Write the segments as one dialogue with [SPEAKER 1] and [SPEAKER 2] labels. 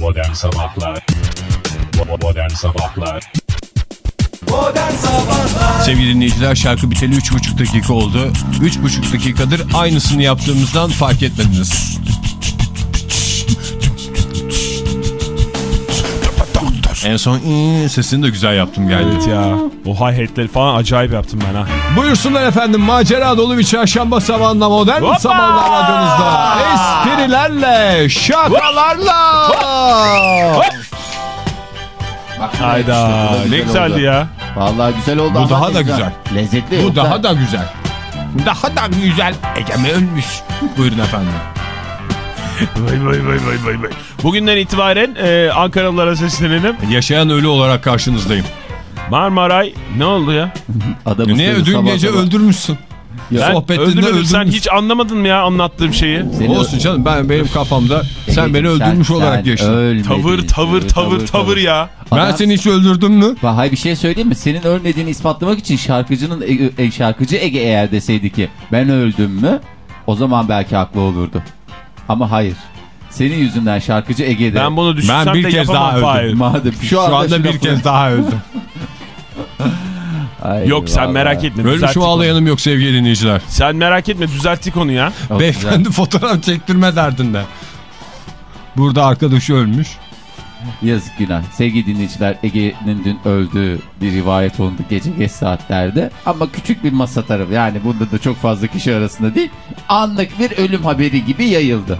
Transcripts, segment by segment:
[SPEAKER 1] Modern Sabahlar Modern Sabahlar
[SPEAKER 2] Sevgili dinleyiciler şarkı biteli 3,5 dakika oldu. 3,5 dakikadır aynısını yaptığımızdan fark etmediniz. En son "ıı" sesini de güzel yaptım geldi.
[SPEAKER 3] Evet ya. O hi-hatleri falan acayip yaptım ben ha.
[SPEAKER 2] Buyursunlar efendim macera dolu bir çarşamba sabahında modern
[SPEAKER 3] Hoppa!
[SPEAKER 2] sabahlar radyonuzda. Esprilerle, şakalarla.
[SPEAKER 4] Bak,
[SPEAKER 3] Hayda
[SPEAKER 4] işte
[SPEAKER 3] ne
[SPEAKER 4] güzel
[SPEAKER 3] güzeldi
[SPEAKER 4] oldu.
[SPEAKER 3] ya.
[SPEAKER 4] Vallahi güzel oldu
[SPEAKER 2] Bu daha da güzel.
[SPEAKER 4] Lezzetli.
[SPEAKER 2] Bu daha da güzel. Daha da güzel. Egeme ölmüş. Buyurun efendim.
[SPEAKER 3] Vay vay vay vay vay vay. Bugünden itibaren e, Ankaralılara seslenelim.
[SPEAKER 2] Yaşayan ölü olarak karşınızdayım.
[SPEAKER 3] Marmaray ne oldu ya?
[SPEAKER 4] Adamı
[SPEAKER 2] Niye
[SPEAKER 4] sözü
[SPEAKER 2] dün
[SPEAKER 4] sabah
[SPEAKER 2] gece
[SPEAKER 4] sabah.
[SPEAKER 2] öldürmüşsün?
[SPEAKER 3] Ben
[SPEAKER 2] Sohbetinde
[SPEAKER 3] öldürmedim. Sen hiç anlamadın mı ya anlattığım şeyi?
[SPEAKER 4] Seni
[SPEAKER 2] Olsun canım ben benim kafamda sen beni öldürmüş
[SPEAKER 4] sen-
[SPEAKER 2] olarak
[SPEAKER 4] sen
[SPEAKER 2] yaşadın.
[SPEAKER 4] ölmedin.
[SPEAKER 3] Tavır tavır tavır tavır ya.
[SPEAKER 2] Ben
[SPEAKER 4] Adam-
[SPEAKER 2] seni hiç öldürdüm mü?
[SPEAKER 4] Hayır bir şey söyleyeyim mi? Senin ölmediğini ispatlamak için şarkıcının e, e, şarkıcı Ege eğer deseydi ki ben öldüm mü o zaman belki haklı olurdu. Ama hayır. Senin yüzünden şarkıcı Ege'de.
[SPEAKER 3] Ben bunu düşünsem
[SPEAKER 2] Ben bir
[SPEAKER 3] de
[SPEAKER 2] kez daha öldüm.
[SPEAKER 3] Fahir.
[SPEAKER 4] Madem şu,
[SPEAKER 2] Şu anda
[SPEAKER 4] şu
[SPEAKER 2] bir kez daha öldüm.
[SPEAKER 4] Ay,
[SPEAKER 3] Yok sen
[SPEAKER 4] vallahi.
[SPEAKER 3] merak etme.
[SPEAKER 2] Ölmüş
[SPEAKER 3] onu.
[SPEAKER 2] ağlayanım yok sevgili dinleyiciler.
[SPEAKER 3] Sen merak etme düzelttik onu ya.
[SPEAKER 4] Çok
[SPEAKER 2] Beyefendi fotoğraf çektirme derdinde. Burada arkadaşı ölmüş.
[SPEAKER 4] Yazık günah. Sevgili dinleyiciler Ege'nin dün öldüğü bir rivayet oldu gece geç saatlerde. Ama küçük bir masa tarafı yani bunda da çok fazla kişi arasında değil. Anlık bir ölüm haberi gibi yayıldı.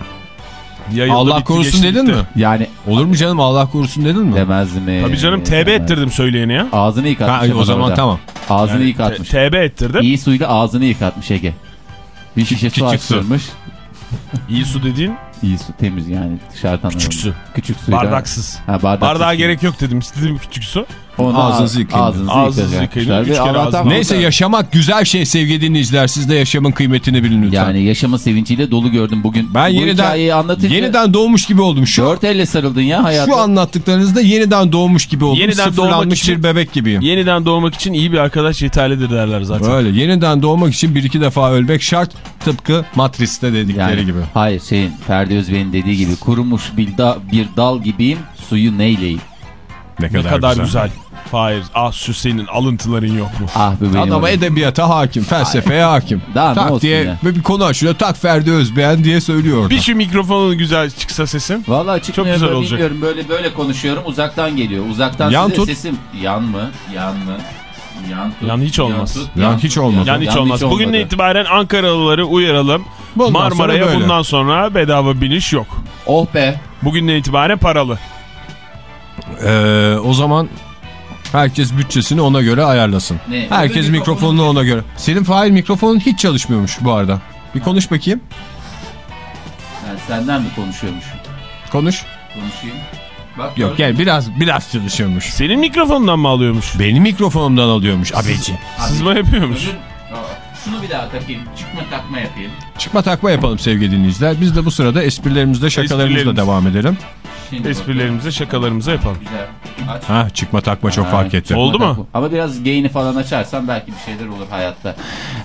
[SPEAKER 3] Yayıldı,
[SPEAKER 2] Allah
[SPEAKER 3] bitti,
[SPEAKER 2] korusun dedin
[SPEAKER 3] bitti.
[SPEAKER 2] mi?
[SPEAKER 4] Yani
[SPEAKER 2] Olur mu canım Allah korusun dedin mi?
[SPEAKER 4] demezdi mi?
[SPEAKER 3] Tabii canım TB ettirdim söyleyeni ya.
[SPEAKER 4] Ağzını
[SPEAKER 2] Ha,
[SPEAKER 4] yıkatmış.
[SPEAKER 2] o
[SPEAKER 4] ama
[SPEAKER 2] zaman
[SPEAKER 4] orada.
[SPEAKER 2] tamam.
[SPEAKER 4] Ağzını
[SPEAKER 3] Yani
[SPEAKER 4] yıkatmış.
[SPEAKER 3] TB ettirdim.
[SPEAKER 4] İyi suyla ağzını yıkatmış Ege. Bir şişe su. açtırmış.
[SPEAKER 3] İyi su dediğin
[SPEAKER 4] İyi su temiz yani dışarıdan.
[SPEAKER 3] küçük su.
[SPEAKER 4] Küçük suyla.
[SPEAKER 3] Bardaksız.
[SPEAKER 4] Ha, bardaksız
[SPEAKER 3] Bardağa
[SPEAKER 4] su.
[SPEAKER 3] gerek yok dedim. İstedim küçük su.
[SPEAKER 4] Onu
[SPEAKER 2] Ağzınızı
[SPEAKER 4] ağ-
[SPEAKER 2] yıkayın.
[SPEAKER 4] Ağzınızı,
[SPEAKER 3] Ağzınızı
[SPEAKER 4] yıkayın.
[SPEAKER 3] yıkayın. Üç kere
[SPEAKER 4] Allah'tan
[SPEAKER 3] ağzınızı-
[SPEAKER 2] Neyse yaşamak güzel şey sevgili dinleyiciler. Siz de yaşamın kıymetini bilin lütfen.
[SPEAKER 4] Yani yaşama sevinciyle dolu gördüm bugün.
[SPEAKER 2] ben
[SPEAKER 4] Bu
[SPEAKER 2] yeniden
[SPEAKER 4] hikayeyi anlatınca
[SPEAKER 2] yeniden doğmuş gibi oldum. Şu
[SPEAKER 4] dört elle sarıldın ya hayata.
[SPEAKER 2] şu anlattıklarınızda yeniden doğmuş gibi oldum.
[SPEAKER 3] Yeniden doğmak
[SPEAKER 2] Sıfırlanmış
[SPEAKER 3] için-
[SPEAKER 2] bir bebek gibiyim.
[SPEAKER 3] Yeniden doğmak için iyi bir arkadaş yeterlidir derler zaten.
[SPEAKER 2] Öyle yeniden doğmak için bir iki defa ölmek şart. Tıpkı Matrix'te dedikleri
[SPEAKER 4] yani,
[SPEAKER 2] gibi.
[SPEAKER 4] Hayır şeyin Ferdi Özbey'in dediği gibi kurumuş bir, da, bir dal gibiyim suyu neyleyim.
[SPEAKER 2] Ne
[SPEAKER 3] Ne
[SPEAKER 2] kadar,
[SPEAKER 3] kadar
[SPEAKER 2] güzel.
[SPEAKER 3] güzel. Hayır ah şu senin alıntıların yok mu?
[SPEAKER 4] Ah be benim.
[SPEAKER 2] Adama edebiyata hakim, felsefeye hakim.
[SPEAKER 4] Daha ne
[SPEAKER 2] tak
[SPEAKER 4] olsun
[SPEAKER 2] diye
[SPEAKER 4] ya?
[SPEAKER 2] bir konu açıyor. Tak Ferdi Özbeğen diye söylüyor orada.
[SPEAKER 3] Bir şu mikrofonun güzel çıksa sesin.
[SPEAKER 4] Vallahi çıkmıyor
[SPEAKER 3] güzel
[SPEAKER 4] böyle
[SPEAKER 3] olacak.
[SPEAKER 4] bilmiyorum böyle böyle konuşuyorum uzaktan geliyor. Uzaktan
[SPEAKER 2] Yan
[SPEAKER 4] size
[SPEAKER 2] tut.
[SPEAKER 4] sesim yan mı? Yan mı? Yan, tut,
[SPEAKER 3] Yan hiç olmaz.
[SPEAKER 4] tut,
[SPEAKER 2] Yan hiç olmaz.
[SPEAKER 3] Yani hiç
[SPEAKER 4] yan
[SPEAKER 3] olmaz.
[SPEAKER 4] olmadı.
[SPEAKER 3] Bugünden itibaren Ankaralıları uyaralım.
[SPEAKER 2] Bundan
[SPEAKER 3] Marmara'ya bundan sonra bedava biniş yok.
[SPEAKER 4] Oh be.
[SPEAKER 3] Bugünden itibaren paralı.
[SPEAKER 2] Ee, o zaman herkes bütçesini ona göre ayarlasın.
[SPEAKER 4] Ne?
[SPEAKER 2] Herkes mikrofonunu ona göre. Senin fail mikrofonun hiç çalışmıyormuş bu arada. Bir konuş bakayım.
[SPEAKER 4] Yani senden mi konuşuyormuş?
[SPEAKER 2] Konuş.
[SPEAKER 4] Konuşayım. Bak,
[SPEAKER 2] Yok gel biraz biraz çalışıyormuş.
[SPEAKER 3] Senin mikrofonundan mı alıyormuş?
[SPEAKER 2] Benim mikrofonumdan alıyormuş abeci.
[SPEAKER 3] Sızma yapıyormuş.
[SPEAKER 4] Öbür- Şunu bir daha takayım. Çıkma takma yapayım.
[SPEAKER 2] Çıkma takma yapalım sevgili dinleyiciler. Biz de bu sırada esprilerimizle şakalarımızla devam edelim.
[SPEAKER 4] Şimdi
[SPEAKER 3] Esprilerimize şakalarımıza yapalım.
[SPEAKER 4] Güzel. Aç.
[SPEAKER 2] Ha çıkma takma çok
[SPEAKER 4] Ha,
[SPEAKER 2] fark etti.
[SPEAKER 3] Oldu mu?
[SPEAKER 4] takma. Ama biraz gain'i falan açarsan belki bir şeyler olur hayatta.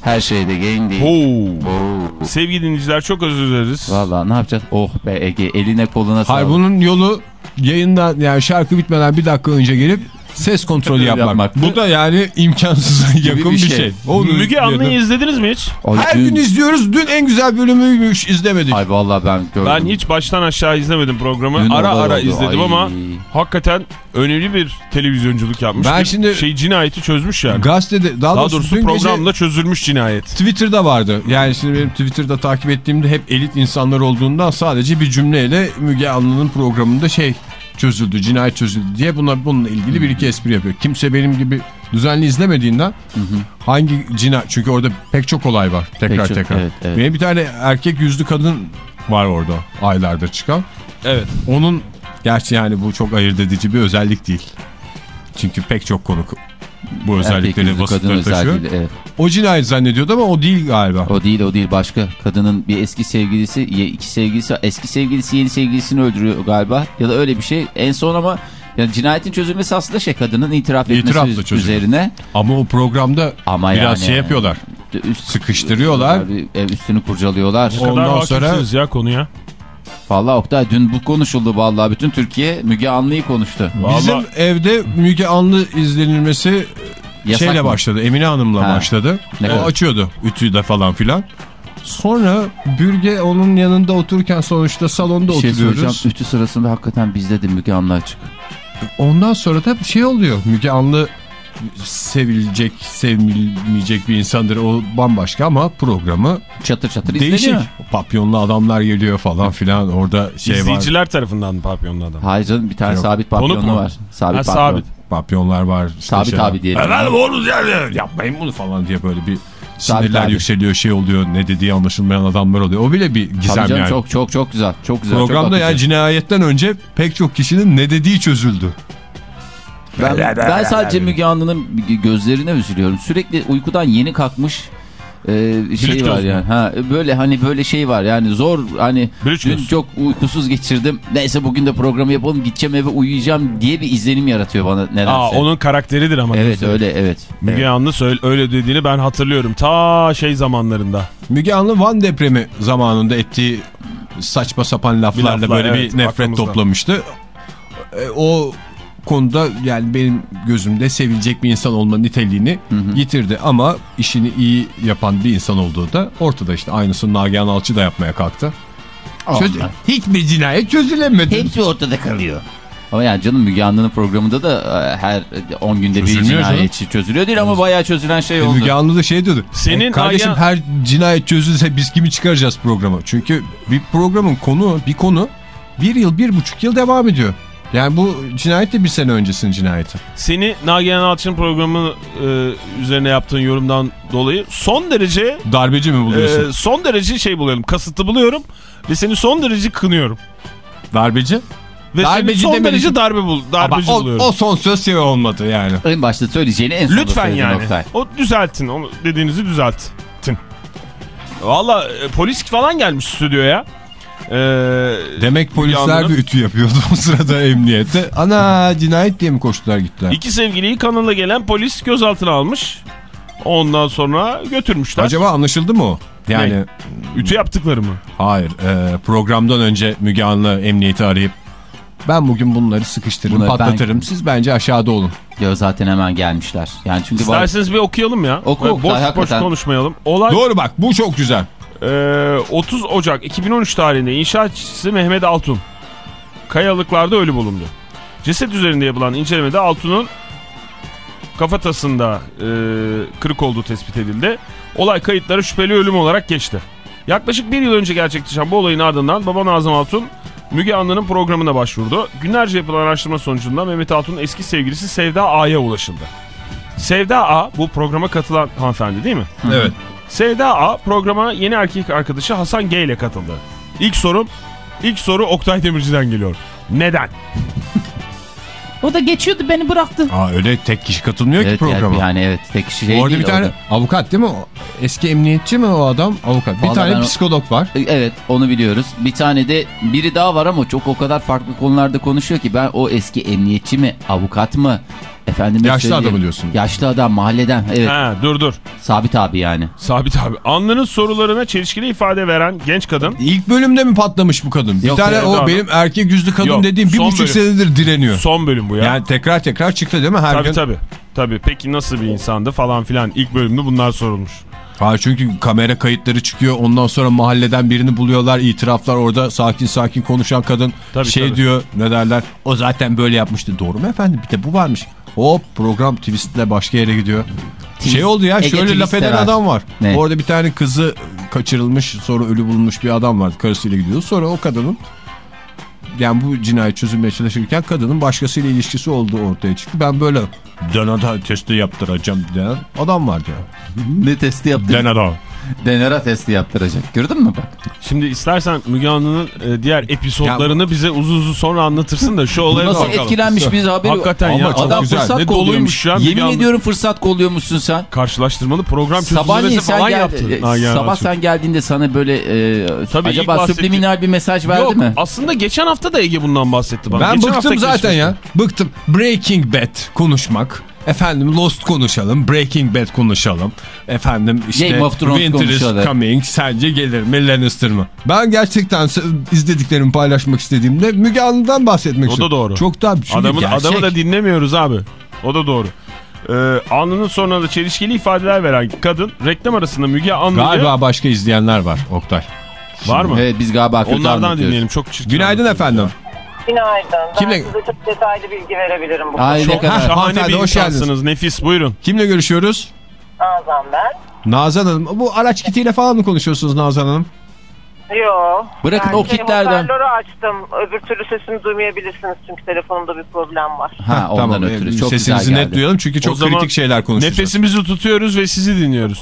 [SPEAKER 4] Her şeyde gain değil.
[SPEAKER 3] Oo.
[SPEAKER 4] Oo.
[SPEAKER 3] Sevgili dinleyiciler çok özür dileriz.
[SPEAKER 4] Vallahi ne yapacağız? Oh be Ege eline koluna
[SPEAKER 2] Hayır
[SPEAKER 4] sağlık.
[SPEAKER 2] bunun yolu yayında yani şarkı bitmeden bir dakika önce gelip ses kontrolü yapmak.
[SPEAKER 4] Yapmaktı.
[SPEAKER 2] Bu da yani imkansıza yakın
[SPEAKER 4] bir şey.
[SPEAKER 2] şey. Onu
[SPEAKER 3] Müge. Anlı'yı izlediniz mi hiç?
[SPEAKER 4] Ay,
[SPEAKER 2] Her
[SPEAKER 4] dün-
[SPEAKER 2] gün izliyoruz. Dün en güzel bölümüymüş izlemedik.
[SPEAKER 4] Ay vallahi ben gördüm.
[SPEAKER 3] Ben hiç baştan aşağı izlemedim programı.
[SPEAKER 4] Dün
[SPEAKER 3] ara ara
[SPEAKER 4] oldu.
[SPEAKER 3] izledim
[SPEAKER 4] Ay.
[SPEAKER 3] ama hakikaten önemli bir televizyonculuk yapmış.
[SPEAKER 2] Ben
[SPEAKER 3] Bir
[SPEAKER 2] şimdi-
[SPEAKER 3] şey cinayeti çözmüş yani.
[SPEAKER 2] Gazetede daha,
[SPEAKER 3] Daha
[SPEAKER 2] doğrusu,
[SPEAKER 3] doğrusu
[SPEAKER 2] dün gece
[SPEAKER 3] programda çözülmüş cinayet.
[SPEAKER 2] Twitter'da vardı. Yani şimdi benim Twitter'da takip ettiğimde hep elit insanlar olduğundan sadece bir cümleyle Müge Anlı'nın programında şey çözüldü, cinayet çözüldü diye buna bununla ilgili bir iki espri yapıyor. Kimse benim gibi düzenli izlemediğinden hangi cinayet çünkü orada pek çok olay var tekrar
[SPEAKER 4] Pek çok,
[SPEAKER 2] tekrar.
[SPEAKER 4] evet, evet.
[SPEAKER 2] Benim bir tane erkek yüzlü kadın var orada aylarda çıkan.
[SPEAKER 3] Evet.
[SPEAKER 2] Onun gerçi yani bu çok ayırt edici bir özellik değil. Çünkü pek çok konuk bu özellikleri vasıfları taşıyor.
[SPEAKER 4] Evet.
[SPEAKER 2] O cinayet zannediyordu ama o değil galiba.
[SPEAKER 4] O değil o değil başka. Kadının bir eski sevgilisi, iki sevgilisi, eski sevgilisi yeni sevgilisini öldürüyor galiba. Ya da öyle bir şey. En son ama yani cinayetin çözülmesi aslında şey kadının itiraf etmesi
[SPEAKER 2] İtirafla
[SPEAKER 4] üzerine.
[SPEAKER 2] Ama o programda
[SPEAKER 4] Ama
[SPEAKER 2] biraz
[SPEAKER 4] yani,
[SPEAKER 2] şey yapıyorlar.
[SPEAKER 4] Üst,
[SPEAKER 2] Sıkıştırıyorlar.
[SPEAKER 4] E, üstünü kurcalıyorlar.
[SPEAKER 3] Ne kadar
[SPEAKER 2] Ondan sonra-
[SPEAKER 3] ya konuya.
[SPEAKER 4] Vallahi Oktay dün bu konuşuldu vallahi. Bütün Türkiye Müge Anlı'yı konuştu.
[SPEAKER 3] Vallahi-
[SPEAKER 2] Bizim evde Müge Anlı izlenilmesi
[SPEAKER 4] Yasak
[SPEAKER 2] şeyle
[SPEAKER 4] mı?
[SPEAKER 2] başladı. Emine Hanım'la
[SPEAKER 4] Ha.
[SPEAKER 2] başladı.
[SPEAKER 4] Ne
[SPEAKER 2] o
[SPEAKER 4] kadar?
[SPEAKER 2] açıyordu ütüde falan filan. Sonra Bürge onun yanında otururken sonuçta salonda
[SPEAKER 4] Bir şey
[SPEAKER 2] oturuyoruz.
[SPEAKER 4] Ütü sırasında hakikaten bizde de Müge Anlı açık.
[SPEAKER 2] Ondan sonra da şey oluyor. Müge Anlı sevilecek, sevmeyecek bir insandır. O bambaşka ama programı
[SPEAKER 4] Çatır çatır
[SPEAKER 2] değişik.
[SPEAKER 4] izleniyor.
[SPEAKER 2] Papyonlu adamlar geliyor falan filan. Orada şey var.
[SPEAKER 3] İzleyiciler tarafından papyonlu adam.
[SPEAKER 4] Hayır canım bir tane
[SPEAKER 2] Yok.
[SPEAKER 4] sabit
[SPEAKER 3] Konuk
[SPEAKER 4] papyonlu
[SPEAKER 3] mu?
[SPEAKER 4] var. Sabit
[SPEAKER 3] Ha,
[SPEAKER 4] papyon.
[SPEAKER 3] sabit.
[SPEAKER 2] Papyonlar var. işte
[SPEAKER 4] Sabit
[SPEAKER 2] şey-
[SPEAKER 4] abi diyelim.
[SPEAKER 2] Efendim oğlum yani yapmayın bunu falan diye böyle bir sinirler yükseliyor şey oluyor ne dediği anlaşılmayan adamlar oluyor. O bile bir
[SPEAKER 4] Tabii
[SPEAKER 2] gizem
[SPEAKER 4] canım
[SPEAKER 2] yani.
[SPEAKER 4] çok çok çok güzel. Çok güzel. çok
[SPEAKER 2] Programda yani
[SPEAKER 4] akıcı.
[SPEAKER 2] cinayetten önce pek çok kişinin ne dediği çözüldü.
[SPEAKER 4] Ben, ben sadece Müge Anlı'nın gözlerine üzülüyorum. Sürekli uykudan yeni kalkmış e, şey
[SPEAKER 3] Blüt
[SPEAKER 4] var yani. Ha, böyle hani böyle şey var yani zor hani
[SPEAKER 3] Blüt
[SPEAKER 4] dün
[SPEAKER 3] göz.
[SPEAKER 4] çok uykusuz geçirdim. Neyse bugün de programı yapalım gideceğim eve uyuyacağım diye bir izlenim yaratıyor bana nedense.
[SPEAKER 3] Aa onun karakteridir ama.
[SPEAKER 4] Evet
[SPEAKER 3] mesela.
[SPEAKER 4] öyle evet.
[SPEAKER 3] Müge
[SPEAKER 4] Evet.
[SPEAKER 3] Anlı söyle, öyle dediğini ben hatırlıyorum. Ta şey zamanlarında.
[SPEAKER 2] Müge Anlı Van depremi zamanında ettiği saçma sapan laflarla
[SPEAKER 3] laflar,
[SPEAKER 2] böyle
[SPEAKER 3] evet,
[SPEAKER 2] bir nefret
[SPEAKER 3] aklımızda.
[SPEAKER 2] toplamıştı. E, o konuda yani benim gözümde sevilecek bir insan olma niteliğini yitirdi ama işini iyi yapan bir insan olduğu da ortada işte aynısını Nagihan Alçı da yapmaya kalktı. Çöz-
[SPEAKER 4] Allah.
[SPEAKER 2] hiçbir cinayet çözülemedi.
[SPEAKER 4] Hepsi ortada kalıyor. Ama yani canım Müge Anlı'nın programında da e, her 10 günde bir
[SPEAKER 2] Çözülmüyor
[SPEAKER 4] cinayetçi çözülüyor değil ama bayağı çözülen şey
[SPEAKER 2] E,
[SPEAKER 4] oldu.
[SPEAKER 2] Müge Anlı da şey diyordu.
[SPEAKER 3] Senin
[SPEAKER 2] "E, kardeşim
[SPEAKER 3] Nagihan-
[SPEAKER 2] her cinayet çözülse biz kimi çıkaracağız programa? Çünkü bir programın konu bir konu bir yıl bir buçuk yıl devam ediyor. Yani bu cinayet de bir sene öncesinin cinayeti.
[SPEAKER 3] Seni Nagihan Alçın programı e, üzerine yaptığın yorumdan dolayı son derece
[SPEAKER 2] Darbeci mi buluyorsun?
[SPEAKER 3] e, son derece şey buluyorum. Kasıtlı buluyorum ve seni son derece kınıyorum.
[SPEAKER 2] Darbeci?
[SPEAKER 3] Ve
[SPEAKER 2] Darbeci
[SPEAKER 3] seni son
[SPEAKER 2] demedim.
[SPEAKER 3] derece darbe bul,
[SPEAKER 2] Ama
[SPEAKER 3] darbeci
[SPEAKER 2] o,
[SPEAKER 3] buluyorum.
[SPEAKER 2] o son söz şey olmadı yani.
[SPEAKER 4] En başta söyleyeceğini en sonunda
[SPEAKER 3] Lütfen yani.
[SPEAKER 4] Oktay.
[SPEAKER 3] O düzeltin. Onu dediğinizi düzeltin. Valla e, polis falan gelmiş stüdyoya. Ee,
[SPEAKER 2] Demek polisler bir ütü yapıyordu o sırada emniyette. Ana cinayet diye mi koştular gittiler?
[SPEAKER 3] iki sevgiliyi kanala gelen polis gözaltına almış. Ondan sonra götürmüşler.
[SPEAKER 2] Acaba anlaşıldı mı o? Yani
[SPEAKER 3] Ütü yaptıkları mı?
[SPEAKER 2] hayır e, programdan önce Müge Anlı emniyeti arayıp ben bugün bunları sıkıştırırım
[SPEAKER 4] Bunları ben-
[SPEAKER 2] patlatırım siz bence aşağıda olun.
[SPEAKER 4] Ya zaten hemen gelmişler. Yani çünkü
[SPEAKER 3] İsterseniz bir okuyalım ya.
[SPEAKER 4] Oku, oku,
[SPEAKER 3] boş boş
[SPEAKER 4] hakikaten.
[SPEAKER 3] konuşmayalım. Olay
[SPEAKER 2] Doğru bak bu çok güzel.
[SPEAKER 3] E, 30 Ocak 2013 tarihinde inşaat işçisi Mehmet Altun kayalıklarda ölü bulundu. Ceset üzerinde yapılan incelemede Altun'un kafatasında e, kırık olduğu tespit edildi. Olay kayıtları şüpheli ölüm olarak geçti. Yaklaşık bir yıl önce gerçekleşen bu olayın ardından Baba Nazım Altun Müge Anlı'nın programına başvurdu. Günlerce yapılan araştırma sonucunda Mehmet Altun'un eski sevgilisi Sevda A'ya ulaşıldı. Sevda A bu programa katılan hanımefendi değil mi?
[SPEAKER 2] Evet.
[SPEAKER 3] Sevda A programa yeni erkek arkadaşı Hasan G ile katıldı. İlk sorum, ilk soru Oktay Demirci'den geliyor. Neden?
[SPEAKER 5] O da geçiyordu beni bıraktı.
[SPEAKER 2] Aa öyle tek kişi katılmıyor
[SPEAKER 4] evet,
[SPEAKER 2] ki programa.
[SPEAKER 4] yani evet tek kişi şey
[SPEAKER 2] Orada
[SPEAKER 4] değil.
[SPEAKER 2] bir tane
[SPEAKER 4] orada.
[SPEAKER 2] avukat değil mi? o? Eski emniyetçi mi o adam? Avukat. Bir
[SPEAKER 4] Vallahi
[SPEAKER 2] tane
[SPEAKER 4] o-
[SPEAKER 2] psikolog var.
[SPEAKER 4] Evet onu biliyoruz. Bir tane de biri daha var ama çok o kadar farklı konularda konuşuyor ki ben o eski emniyetçi mi, avukat mı? Efendime
[SPEAKER 2] Yaşlı
[SPEAKER 4] söyleyeyim.
[SPEAKER 2] adamı diyorsun.
[SPEAKER 4] Yaşlı adam mahalleden. Evet.
[SPEAKER 3] Ha, dur dur.
[SPEAKER 4] Sabit abi yani.
[SPEAKER 3] Sabit abi. Anlı'nın sorularına çelişkili ifade veren genç kadın.
[SPEAKER 2] İlk bölümde mi patlamış bu kadın? Bir
[SPEAKER 4] Yok,
[SPEAKER 2] tane o
[SPEAKER 3] Hanım.
[SPEAKER 2] benim erkek yüzlü kadın
[SPEAKER 3] Yok,
[SPEAKER 2] dediğim bir buçuk
[SPEAKER 3] bölüm.
[SPEAKER 2] senedir direniyor.
[SPEAKER 3] Son bölüm bu ya.
[SPEAKER 2] Yani tekrar tekrar çıktı değil mi her
[SPEAKER 3] tabii
[SPEAKER 2] gün?
[SPEAKER 3] tabii. Tabii. Peki nasıl bir insandı falan filan. İlk bölümde bunlar sorulmuş.
[SPEAKER 2] Ha çünkü kamera kayıtları çıkıyor. Ondan sonra mahalleden birini buluyorlar. itiraflar orada sakin sakin konuşan kadın
[SPEAKER 3] Tabii,
[SPEAKER 2] şey
[SPEAKER 3] tabii.
[SPEAKER 2] diyor. Ne derler? O zaten böyle yapmıştı. Doğru mu efendim? Bir de bu varmış. Hop program twistle başka yere gidiyor.
[SPEAKER 4] Twist-
[SPEAKER 2] şey oldu ya
[SPEAKER 4] Ege
[SPEAKER 2] şöyle
[SPEAKER 4] twist
[SPEAKER 2] laf eden
[SPEAKER 4] sever.
[SPEAKER 2] adam var.
[SPEAKER 4] Ne?
[SPEAKER 2] Orada bir tane kızı kaçırılmış sonra ölü bulunmuş bir adam var. Karısıyla gidiyor. Sonra o kadının yani bu cinayet çözülmeye çalışırken kadının başkasıyla ilişkisi olduğu ortaya çıktı. Ben böyle DNA testi yaptıracağım diyen adam vardı ya.
[SPEAKER 4] Ne testi yaptı?
[SPEAKER 2] DNA.
[SPEAKER 4] Denera testi yaptıracak. Gördün mü bak?
[SPEAKER 3] Şimdi istersen Müge Anlı'nın e, diğer episodlarını bize uzun uzun sonra anlatırsın da şu olaya
[SPEAKER 4] Nasıl
[SPEAKER 3] bakalım.
[SPEAKER 4] etkilenmiş biz haberi.
[SPEAKER 3] Hakikaten
[SPEAKER 2] Ama
[SPEAKER 3] ya.
[SPEAKER 2] çok
[SPEAKER 4] Adam
[SPEAKER 2] güzel.
[SPEAKER 4] fırsat
[SPEAKER 3] Ne
[SPEAKER 4] kolluyormuş.
[SPEAKER 3] doluymuş ya.
[SPEAKER 4] Yemin
[SPEAKER 3] Anlı.
[SPEAKER 4] ediyorum fırsat kolluyormuşsun sen.
[SPEAKER 3] Karşılaştırmalı program
[SPEAKER 4] sen
[SPEAKER 3] falan
[SPEAKER 4] gel,
[SPEAKER 3] yaptı.
[SPEAKER 4] e,
[SPEAKER 3] Nagihan
[SPEAKER 4] sabah
[SPEAKER 3] Alçın.
[SPEAKER 4] sen geldiğinde sana böyle e,
[SPEAKER 3] Tabii
[SPEAKER 4] acaba subliminal bir mesaj verdi
[SPEAKER 3] Yok
[SPEAKER 4] mi?
[SPEAKER 3] aslında geçen hafta da Ege bundan bahsetti bana.
[SPEAKER 2] Ben
[SPEAKER 3] Geçen hafta
[SPEAKER 2] bıktım zaten ya. Bıktım. Breaking Bad konuşmak. Efendim Lost konuşalım, Breaking Bad konuşalım. Efendim işte
[SPEAKER 4] Game of Thrones
[SPEAKER 2] Winter is
[SPEAKER 4] konuşalım.
[SPEAKER 2] Coming sence gelir mi Lannister mı? Ben gerçekten izlediklerimi paylaşmak istediğimde Müge Anlı'dan bahsetmek
[SPEAKER 3] O
[SPEAKER 2] istiyorum.
[SPEAKER 3] da doğru.
[SPEAKER 2] Çok daha çünkü
[SPEAKER 3] Adamı,
[SPEAKER 2] gerçek.
[SPEAKER 3] adamı da dinlemiyoruz abi. O da doğru. Ee, Anlı'nın sonuna da çelişkili ifadeler veren kadın reklam arasında Müge Anlı'yı
[SPEAKER 2] Galiba başka izleyenler var Oktay.
[SPEAKER 3] var mı?
[SPEAKER 4] Evet biz galiba kötü
[SPEAKER 3] Onlardan dinleyelim. Çok çirkin.
[SPEAKER 2] Günaydın efendim.
[SPEAKER 6] Günaydın.
[SPEAKER 2] Kimle-
[SPEAKER 6] Ben size çok detaylı bilgi verebilirim bu
[SPEAKER 4] Ay
[SPEAKER 6] konuda.
[SPEAKER 4] kadar.
[SPEAKER 3] Şahane bir
[SPEAKER 2] hoş geldiniz.
[SPEAKER 3] insansınız. Nefis buyurun.
[SPEAKER 2] Kimle görüşüyoruz?
[SPEAKER 6] Nazan ben.
[SPEAKER 2] Nazan Hanım. Bu araç kitiyle falan mı konuşuyorsunuz Nazan Hanım?
[SPEAKER 6] Yo.
[SPEAKER 4] Bırakın
[SPEAKER 6] Ben
[SPEAKER 4] o
[SPEAKER 6] şey,
[SPEAKER 4] kitlerden.
[SPEAKER 6] hoparlörü açtım. Öbür türlü sesimi duymayabilirsiniz çünkü telefonumda bir problem var.
[SPEAKER 4] Ha ondan
[SPEAKER 2] tamam.
[SPEAKER 4] ötürü çok
[SPEAKER 2] Sesinizi
[SPEAKER 4] güzel
[SPEAKER 2] net duyalım çünkü çok kritik şeyler konuşacağız.
[SPEAKER 3] Nefesimizi tutuyoruz ve sizi dinliyoruz.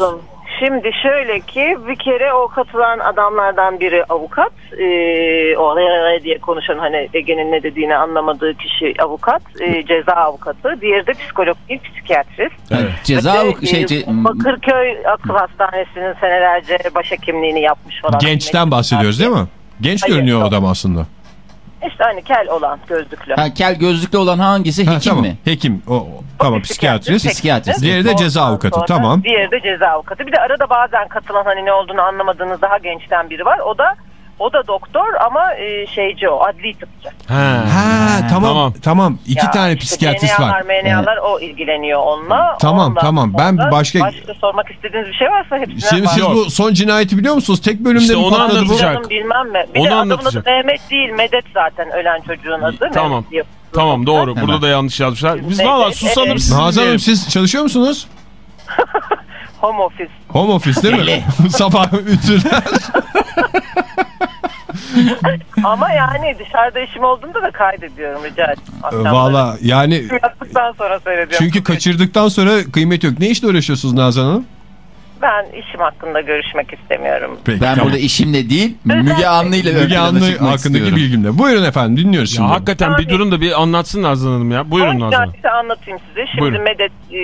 [SPEAKER 6] Şimdi şöyle ki bir kere o katılan adamlardan biri avukat. Ee, o diye konuşan hani Ege'nin ne dediğini anlamadığı kişi avukat. ee, ceza avukatı. Diğeri de psikolog değil psikiyatrist.
[SPEAKER 4] Ha, Ceza
[SPEAKER 6] Ve,
[SPEAKER 4] avuk- şey,
[SPEAKER 6] e,
[SPEAKER 4] ce-
[SPEAKER 6] Bakırköy Akıl Hastanesi'nin senelerce başhekimliğini yapmış falan.
[SPEAKER 2] Gençten bahsediyoruz değil mi? Genç
[SPEAKER 6] Hayır,
[SPEAKER 2] görünüyor o adam aslında.
[SPEAKER 6] İşte hani kel olan gözlüklü.
[SPEAKER 4] ha, kel gözlüklü olan hangisi?
[SPEAKER 2] Ha,
[SPEAKER 4] Hekim
[SPEAKER 2] tamam.
[SPEAKER 4] mi?
[SPEAKER 2] Hekim. O, o. Tamam psikiyatrist.
[SPEAKER 4] Psikiyatrist.
[SPEAKER 2] Diğeri de ceza avukatı.
[SPEAKER 6] sonra
[SPEAKER 2] Tamam.
[SPEAKER 6] Diğeri de ceza avukatı. Bir de arada bazen katılan hani ne olduğunu anlamadığınız daha gençten biri var. O da o da doktor ama e, şeyci o adli tıpçı.
[SPEAKER 3] Ha.
[SPEAKER 2] Ha tamam
[SPEAKER 3] Tamam.
[SPEAKER 2] tamam. İki
[SPEAKER 6] Ya
[SPEAKER 2] tane
[SPEAKER 6] işte
[SPEAKER 2] psikiyatrist
[SPEAKER 6] DNA'lar,
[SPEAKER 2] var.
[SPEAKER 6] MNA'lar o ilgileniyor onunla.
[SPEAKER 2] Tamam,
[SPEAKER 6] Ondan
[SPEAKER 2] tamam. Ben
[SPEAKER 6] sonra
[SPEAKER 2] başka-
[SPEAKER 6] Başka sormak istediğiniz bir şey varsa hepsinden
[SPEAKER 2] Şimdi siz
[SPEAKER 3] Yok.
[SPEAKER 2] bu son cinayeti biliyor musunuz? Tek bölümde
[SPEAKER 3] İşte
[SPEAKER 2] mi
[SPEAKER 3] onu
[SPEAKER 2] patladı bu?
[SPEAKER 6] Canım bilmem mi? Bir
[SPEAKER 3] Onu
[SPEAKER 6] de adamın
[SPEAKER 3] anlatacak.
[SPEAKER 6] adı Mehmet değil Medet zaten ölen çocuğun adı.
[SPEAKER 3] Tamam.
[SPEAKER 6] Mehmet.
[SPEAKER 3] Tamam doğru.
[SPEAKER 4] Hemen.
[SPEAKER 3] Burada da yanlış yazmışlar. Biz
[SPEAKER 6] Evet,
[SPEAKER 3] valla susalım
[SPEAKER 6] evet.
[SPEAKER 3] sizi
[SPEAKER 2] Nazan Hanım siz çalışıyor musunuz?
[SPEAKER 6] Home office.
[SPEAKER 2] Home office değil mi? Sabah ütüler.
[SPEAKER 6] Ama yani dışarıda işim olduğunda da kaydediyorum rica ederim. Akşamları.
[SPEAKER 2] Valla yani
[SPEAKER 6] Yattıktan sonra seyrediyorum.
[SPEAKER 2] çünkü kaçırdıktan sonra kıymet yok. Ne işle uğraşıyorsunuz Nazan Hanım?
[SPEAKER 6] Ben işim hakkında görüşmek istemiyorum.
[SPEAKER 2] Peki,
[SPEAKER 4] Ben
[SPEAKER 2] tamam.
[SPEAKER 4] burada işimle değil Müge Anlı ile
[SPEAKER 2] Müge Anlı hakkındaki
[SPEAKER 4] istiyorum.
[SPEAKER 2] bilgimle. Buyurun efendim dinliyoruz
[SPEAKER 3] Ya
[SPEAKER 2] şimdi.
[SPEAKER 3] hakikaten bir durun da bir anlatsın Nazan Hanım ya. Buyurun Nazan Hanım.
[SPEAKER 6] işte anlatayım size. Şimdi
[SPEAKER 3] Buyurun.
[SPEAKER 6] Medet e,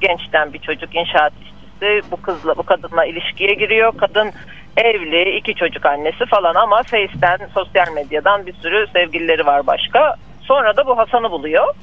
[SPEAKER 6] gençten bir çocuk inşaat işçisi bu kızla bu kadınla ilişkiye giriyor. Kadın evli, iki çocuk annesi falan ama Face'ten, sosyal medyadan bir sürü sevgilileri var başka. Sonra da bu Hasan'ı buluyor.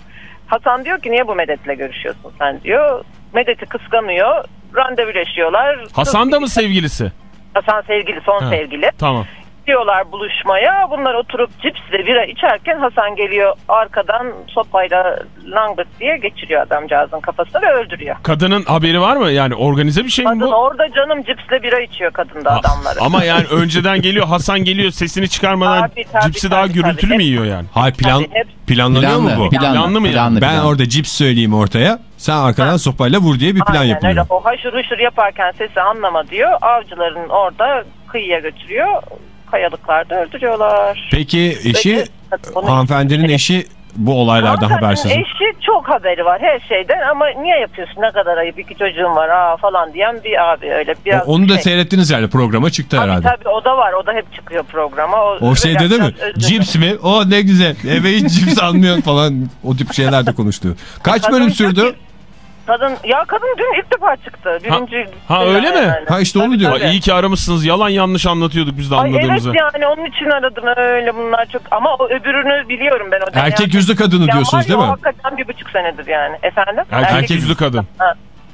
[SPEAKER 6] Hasan diyor ki niye bu Medet'le görüşüyorsun sen diyor. Medet'i kıskanıyor. Randevuleşiyorlar.
[SPEAKER 3] Hasan da mı sevgilisi?
[SPEAKER 6] Hasan sevgili, son
[SPEAKER 3] Ha.
[SPEAKER 6] sevgili.
[SPEAKER 3] Tamam.
[SPEAKER 6] Gidiyorlar buluşmaya. Bunlar oturup cipsle bira içerken Hasan geliyor arkadan sopayla langırt diye geçiriyor adamcağızın kafasına ve öldürüyor.
[SPEAKER 3] Kadının haberi var mı? Yani organize bir şey mi
[SPEAKER 6] Kadın
[SPEAKER 3] bu?
[SPEAKER 6] orada canım cipsle bira içiyor kadın da
[SPEAKER 3] Ha,
[SPEAKER 6] adamları.
[SPEAKER 3] Ama yani önceden geliyor Hasan geliyor sesini çıkarmadan
[SPEAKER 6] Tabii, tabii,
[SPEAKER 3] cipsi daha
[SPEAKER 6] tabii,
[SPEAKER 3] gürültülü
[SPEAKER 6] tabii.
[SPEAKER 3] mü yiyor yani?
[SPEAKER 2] Hayır plan,
[SPEAKER 6] Tabii, hep-
[SPEAKER 2] planlanıyor
[SPEAKER 4] Planlı,
[SPEAKER 2] mu bu?
[SPEAKER 4] planlı,
[SPEAKER 3] Planlı mı yani?
[SPEAKER 4] planlı,
[SPEAKER 2] Ben
[SPEAKER 4] planlı.
[SPEAKER 2] orada cips söyleyeyim ortaya. Sen arkadan sopayla vur diye bir plan
[SPEAKER 6] Aynen
[SPEAKER 2] yapılıyor.
[SPEAKER 6] öyle. O haşır huşur yaparken sesi anlama diyor. Avcıların orada kıyıya götürüyor. Kayalıklarda öldürüyorlar.
[SPEAKER 2] Peki eşi,
[SPEAKER 6] Peki,
[SPEAKER 2] hanımefendinin eşi bu olaylardan habersiz. mi?
[SPEAKER 6] Eşi çok haberi var her şeyden ama niye yapıyorsun ne kadar ayıp iki çocuğum var aa falan diyen bir abi öyle biraz
[SPEAKER 2] O- Onu da
[SPEAKER 6] şey.
[SPEAKER 2] seyrettiniz yani programa çıktı
[SPEAKER 6] Tabii
[SPEAKER 2] herhalde.
[SPEAKER 6] tabii o da var o da hep çıkıyor programa. O,
[SPEAKER 2] O şeyde değil mi?
[SPEAKER 6] Özür
[SPEAKER 2] Cips mi? O ne güzel. Eve hiç cips almıyor falan. O tip şeyler de konuştu. Kaç bölüm sürdü?
[SPEAKER 6] Kadın ya kadın dün ilk defa çıktı. Birinci,
[SPEAKER 3] ha, öyle mi?
[SPEAKER 2] Ha, işte onu diyor.
[SPEAKER 6] tabii.
[SPEAKER 3] İyi ki aramışsınız. Yalan yanlış anlatıyorduk biz de
[SPEAKER 6] Ay evet
[SPEAKER 3] anladığımızı.
[SPEAKER 6] yani onun için aradım öyle bunlar çok ama o öbürünü biliyorum ben o
[SPEAKER 2] Erkek
[SPEAKER 6] dünya-
[SPEAKER 2] yüzlü kadını
[SPEAKER 6] Ya
[SPEAKER 2] diyorsunuz değil
[SPEAKER 6] o
[SPEAKER 2] mi?
[SPEAKER 6] hakikaten bir buçuk senedir yani. Efendim?
[SPEAKER 3] Erkek, yüzlü kadın.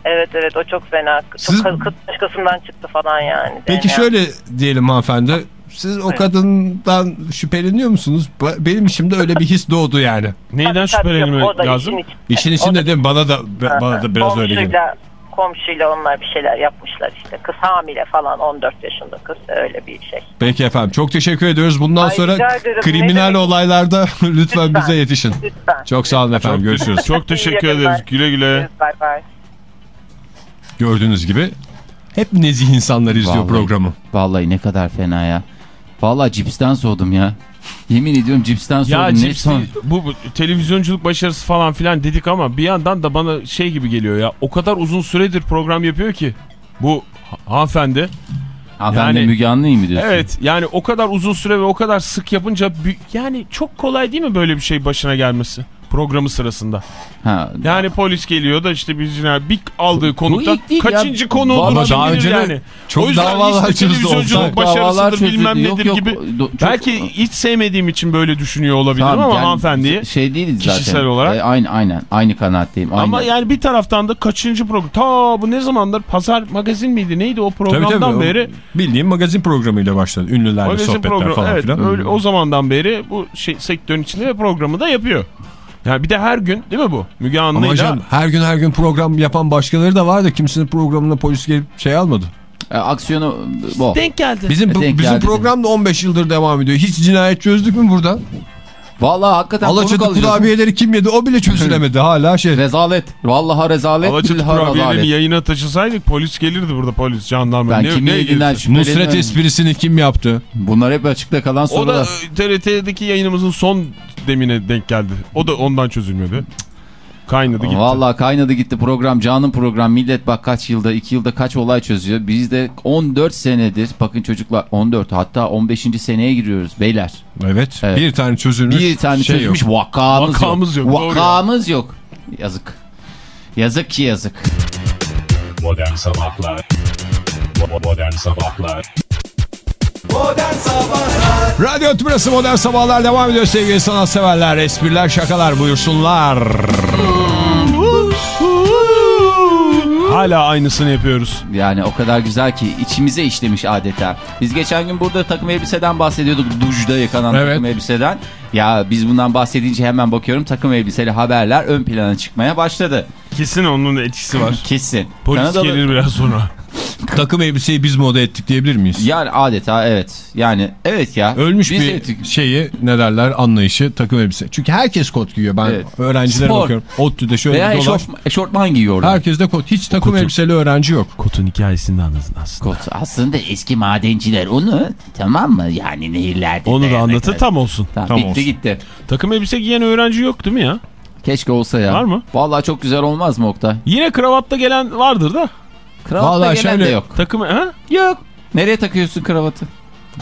[SPEAKER 6] Evet evet o çok fena.
[SPEAKER 2] Siz-
[SPEAKER 6] Çok kız başkasından çıktı falan yani.
[SPEAKER 2] Peki
[SPEAKER 6] Yani.
[SPEAKER 2] şöyle diyelim hanımefendi. Siz o kadından şüpheleniyor musunuz? Benim içimde öyle bir his doğdu yani.
[SPEAKER 3] Neyden şüphelenmek lazım?
[SPEAKER 6] işin içinde.
[SPEAKER 2] İşin içinde
[SPEAKER 6] da-
[SPEAKER 2] değil mi? Bana da bana da biraz öyle geliyor.
[SPEAKER 6] komşuyla, komşuyla onlar bir şeyler yapmışlar işte. Kız hamile falan 14 yaşında kız öyle bir şey.
[SPEAKER 2] Peki efendim. Çok teşekkür ediyoruz. Bundan
[SPEAKER 6] Ay,
[SPEAKER 2] sonra
[SPEAKER 6] ederim.
[SPEAKER 2] kriminal olaylarda lütfen,
[SPEAKER 6] Lütfen.
[SPEAKER 2] bize yetişin.
[SPEAKER 6] Lütfen.
[SPEAKER 2] Çok sağ olun efendim. Görüşürüz.
[SPEAKER 3] Çok teşekkür ederiz. Güle güle.
[SPEAKER 6] Bye bye.
[SPEAKER 2] Gördüğünüz gibi hep nezih insanlar izliyor
[SPEAKER 4] Vallahi.
[SPEAKER 2] programı.
[SPEAKER 4] Vallahi ne kadar fena ya. Vallahi cipsten soğudum ya. Yemin ediyorum cipsten soğudum.
[SPEAKER 3] Ya
[SPEAKER 4] ne
[SPEAKER 3] cips,
[SPEAKER 4] son...
[SPEAKER 3] bu, bu televizyonculuk başarısı falan filan dedik ama bir yandan da bana şey gibi geliyor ya. O kadar uzun süredir program yapıyor ki bu ha- hanımefendi.
[SPEAKER 4] Hanımefendi
[SPEAKER 3] Yani-
[SPEAKER 4] Müge Anlı'yı mı diyorsun?
[SPEAKER 3] Evet yani o kadar uzun süre ve o kadar sık yapınca yani çok kolay değil mi böyle bir şey başına gelmesi programı sırasında.
[SPEAKER 4] Ha.
[SPEAKER 3] Yani polis geliyor da işte biz yine bir aldığı konukta
[SPEAKER 4] ilk değil ya.
[SPEAKER 3] kaçıncı konu olduğunu
[SPEAKER 2] daha
[SPEAKER 3] bilir
[SPEAKER 2] önce
[SPEAKER 3] yani.
[SPEAKER 2] çok
[SPEAKER 3] o yüzden
[SPEAKER 2] davalar
[SPEAKER 3] işte televizyonculuk başarısıdır bilmem
[SPEAKER 4] Yok,
[SPEAKER 3] nedir
[SPEAKER 4] yok,
[SPEAKER 3] gibi.
[SPEAKER 4] do- çok-
[SPEAKER 3] Belki hiç sevmediğim için böyle düşünüyor olabilirim
[SPEAKER 4] Tamam,
[SPEAKER 3] ama
[SPEAKER 4] yani
[SPEAKER 3] hanımefendiye.
[SPEAKER 4] Şey değiliz zaten.
[SPEAKER 3] kişisel olarak.
[SPEAKER 4] E, aynı aynen. Aynı kanaatteyim. Aynen.
[SPEAKER 3] Ama yani bir taraftan da kaçıncı program? Ta bu ne zamandır? Pazar magazin miydi? Neydi o
[SPEAKER 2] Tabii
[SPEAKER 3] programdan
[SPEAKER 2] tabii. o
[SPEAKER 3] beri?
[SPEAKER 2] Bildiğim magazin programıyla başladı. Ünlülerle
[SPEAKER 3] Magazin
[SPEAKER 2] sohbetler
[SPEAKER 3] programı.
[SPEAKER 2] falan
[SPEAKER 3] Evet,
[SPEAKER 2] filan.
[SPEAKER 3] öyle, o zamandan beri bu şey sektörün içinde ve programı da yapıyor. Yani bir de her gün değil mi bu? Müge
[SPEAKER 2] Ama
[SPEAKER 3] Anlı'yla
[SPEAKER 2] canım her gün her gün program yapan başkaları da var da kimsenin programına polis gelip şey almadı.
[SPEAKER 4] E, aksiyonu bu.
[SPEAKER 3] denk geldi.
[SPEAKER 2] Bizim
[SPEAKER 4] Denk
[SPEAKER 2] bizim
[SPEAKER 4] geldi.
[SPEAKER 2] program da 15 yıldır devam ediyor. Hiç cinayet çözdük mü burada?
[SPEAKER 4] Vallahi hakikaten konuk
[SPEAKER 2] Alaçatı kurabiyeleri kim yedi o bile çözülemedi hala şey.
[SPEAKER 4] Rezalet. Vallahi rezalet.
[SPEAKER 3] Alaçatı kurabiyelerini yayına taşısaydık polis gelirdi burada polis, jandarma.
[SPEAKER 4] Ben
[SPEAKER 3] ne, gelirse.
[SPEAKER 4] şüpheleniyorum.
[SPEAKER 2] Nusret esprisini kim yaptı?
[SPEAKER 4] Bunlar hep açıkta kalan
[SPEAKER 3] O da
[SPEAKER 4] sorular.
[SPEAKER 3] TRT'deki yayınımızın son demine denk geldi. O da ondan çözülmedi. Kaynadı gitti.
[SPEAKER 4] Vallahi kaynadı gitti program canım program millet bak kaç yılda 2 yılda kaç olay çözüyor. Biz de 14 senedir bakın çocuklar 14 hatta 15. seneye giriyoruz beyler.
[SPEAKER 2] Evet.
[SPEAKER 4] Evet.
[SPEAKER 2] Bir tane çözülmüş.
[SPEAKER 4] Bir tane
[SPEAKER 2] şey
[SPEAKER 4] çözmüş
[SPEAKER 2] yok.
[SPEAKER 4] vakamız,
[SPEAKER 3] Vakamız yok, doğru
[SPEAKER 4] Vakamız yok. Yazık. Yazık ki yazık.
[SPEAKER 1] Modern Sabahlar Modern Sabahlar
[SPEAKER 2] Radyo Tümrüt'ü Modern Sabahlar devam ediyor sevgili sanatseverler. Espriler, şakalar buyursunlar.
[SPEAKER 3] Hala aynısını yapıyoruz.
[SPEAKER 4] Yani o kadar güzel ki içimize işlemiş adeta. Biz geçen gün burada takım elbiseden bahsediyorduk. Dujda yıkanan
[SPEAKER 2] Evet.
[SPEAKER 4] takım elbiseden. Ya biz bundan bahsedince hemen bakıyorum takım elbiseli haberler ön plana çıkmaya başladı.
[SPEAKER 3] Kesin onun etkisi var.
[SPEAKER 4] Kesin.
[SPEAKER 3] Polis
[SPEAKER 4] Kanadalı-
[SPEAKER 3] gelir biraz sonra.
[SPEAKER 2] Takım elbiseyi biz moda ettik diyebilir miyiz?
[SPEAKER 4] Yani adeta evet. Yani evet ya.
[SPEAKER 2] Ölmüş
[SPEAKER 4] Biz
[SPEAKER 2] bir
[SPEAKER 4] ettik.
[SPEAKER 2] şeyi ne derler anlayışı takım elbise. Çünkü herkes kot giyiyor. Ben
[SPEAKER 4] Evet.
[SPEAKER 2] öğrencilere
[SPEAKER 4] Spor.
[SPEAKER 2] bakıyorum. ODTÜ'de şöyle
[SPEAKER 4] Veya
[SPEAKER 2] bir
[SPEAKER 4] eşofman, eşortman giyiyorlar.
[SPEAKER 2] Herkes de kot. Hiç takım
[SPEAKER 3] Kotu.
[SPEAKER 2] elbiseli öğrenci yok.
[SPEAKER 3] Kotun hikayesini anladın aslında.
[SPEAKER 4] Kot. Aslında eski madenciler onu tamam mı? Yani nehirlerde.
[SPEAKER 3] Onu da anlatı tam olsun.
[SPEAKER 4] Tamam,
[SPEAKER 2] Tam
[SPEAKER 4] bitti
[SPEAKER 2] olsun.
[SPEAKER 4] gitti.
[SPEAKER 3] Takım elbise giyen öğrenci yok değil mi ya?
[SPEAKER 4] Keşke olsa ya.
[SPEAKER 3] Var mı?
[SPEAKER 4] Vallahi çok güzel olmaz mı Oktay?
[SPEAKER 3] Yine kravatta gelen vardır da.
[SPEAKER 4] Kravatla
[SPEAKER 2] Vallahi
[SPEAKER 4] gelen
[SPEAKER 2] şöyle-
[SPEAKER 4] de yok.
[SPEAKER 3] Takım ha?
[SPEAKER 4] Yok. Nereye takıyorsun kravatı?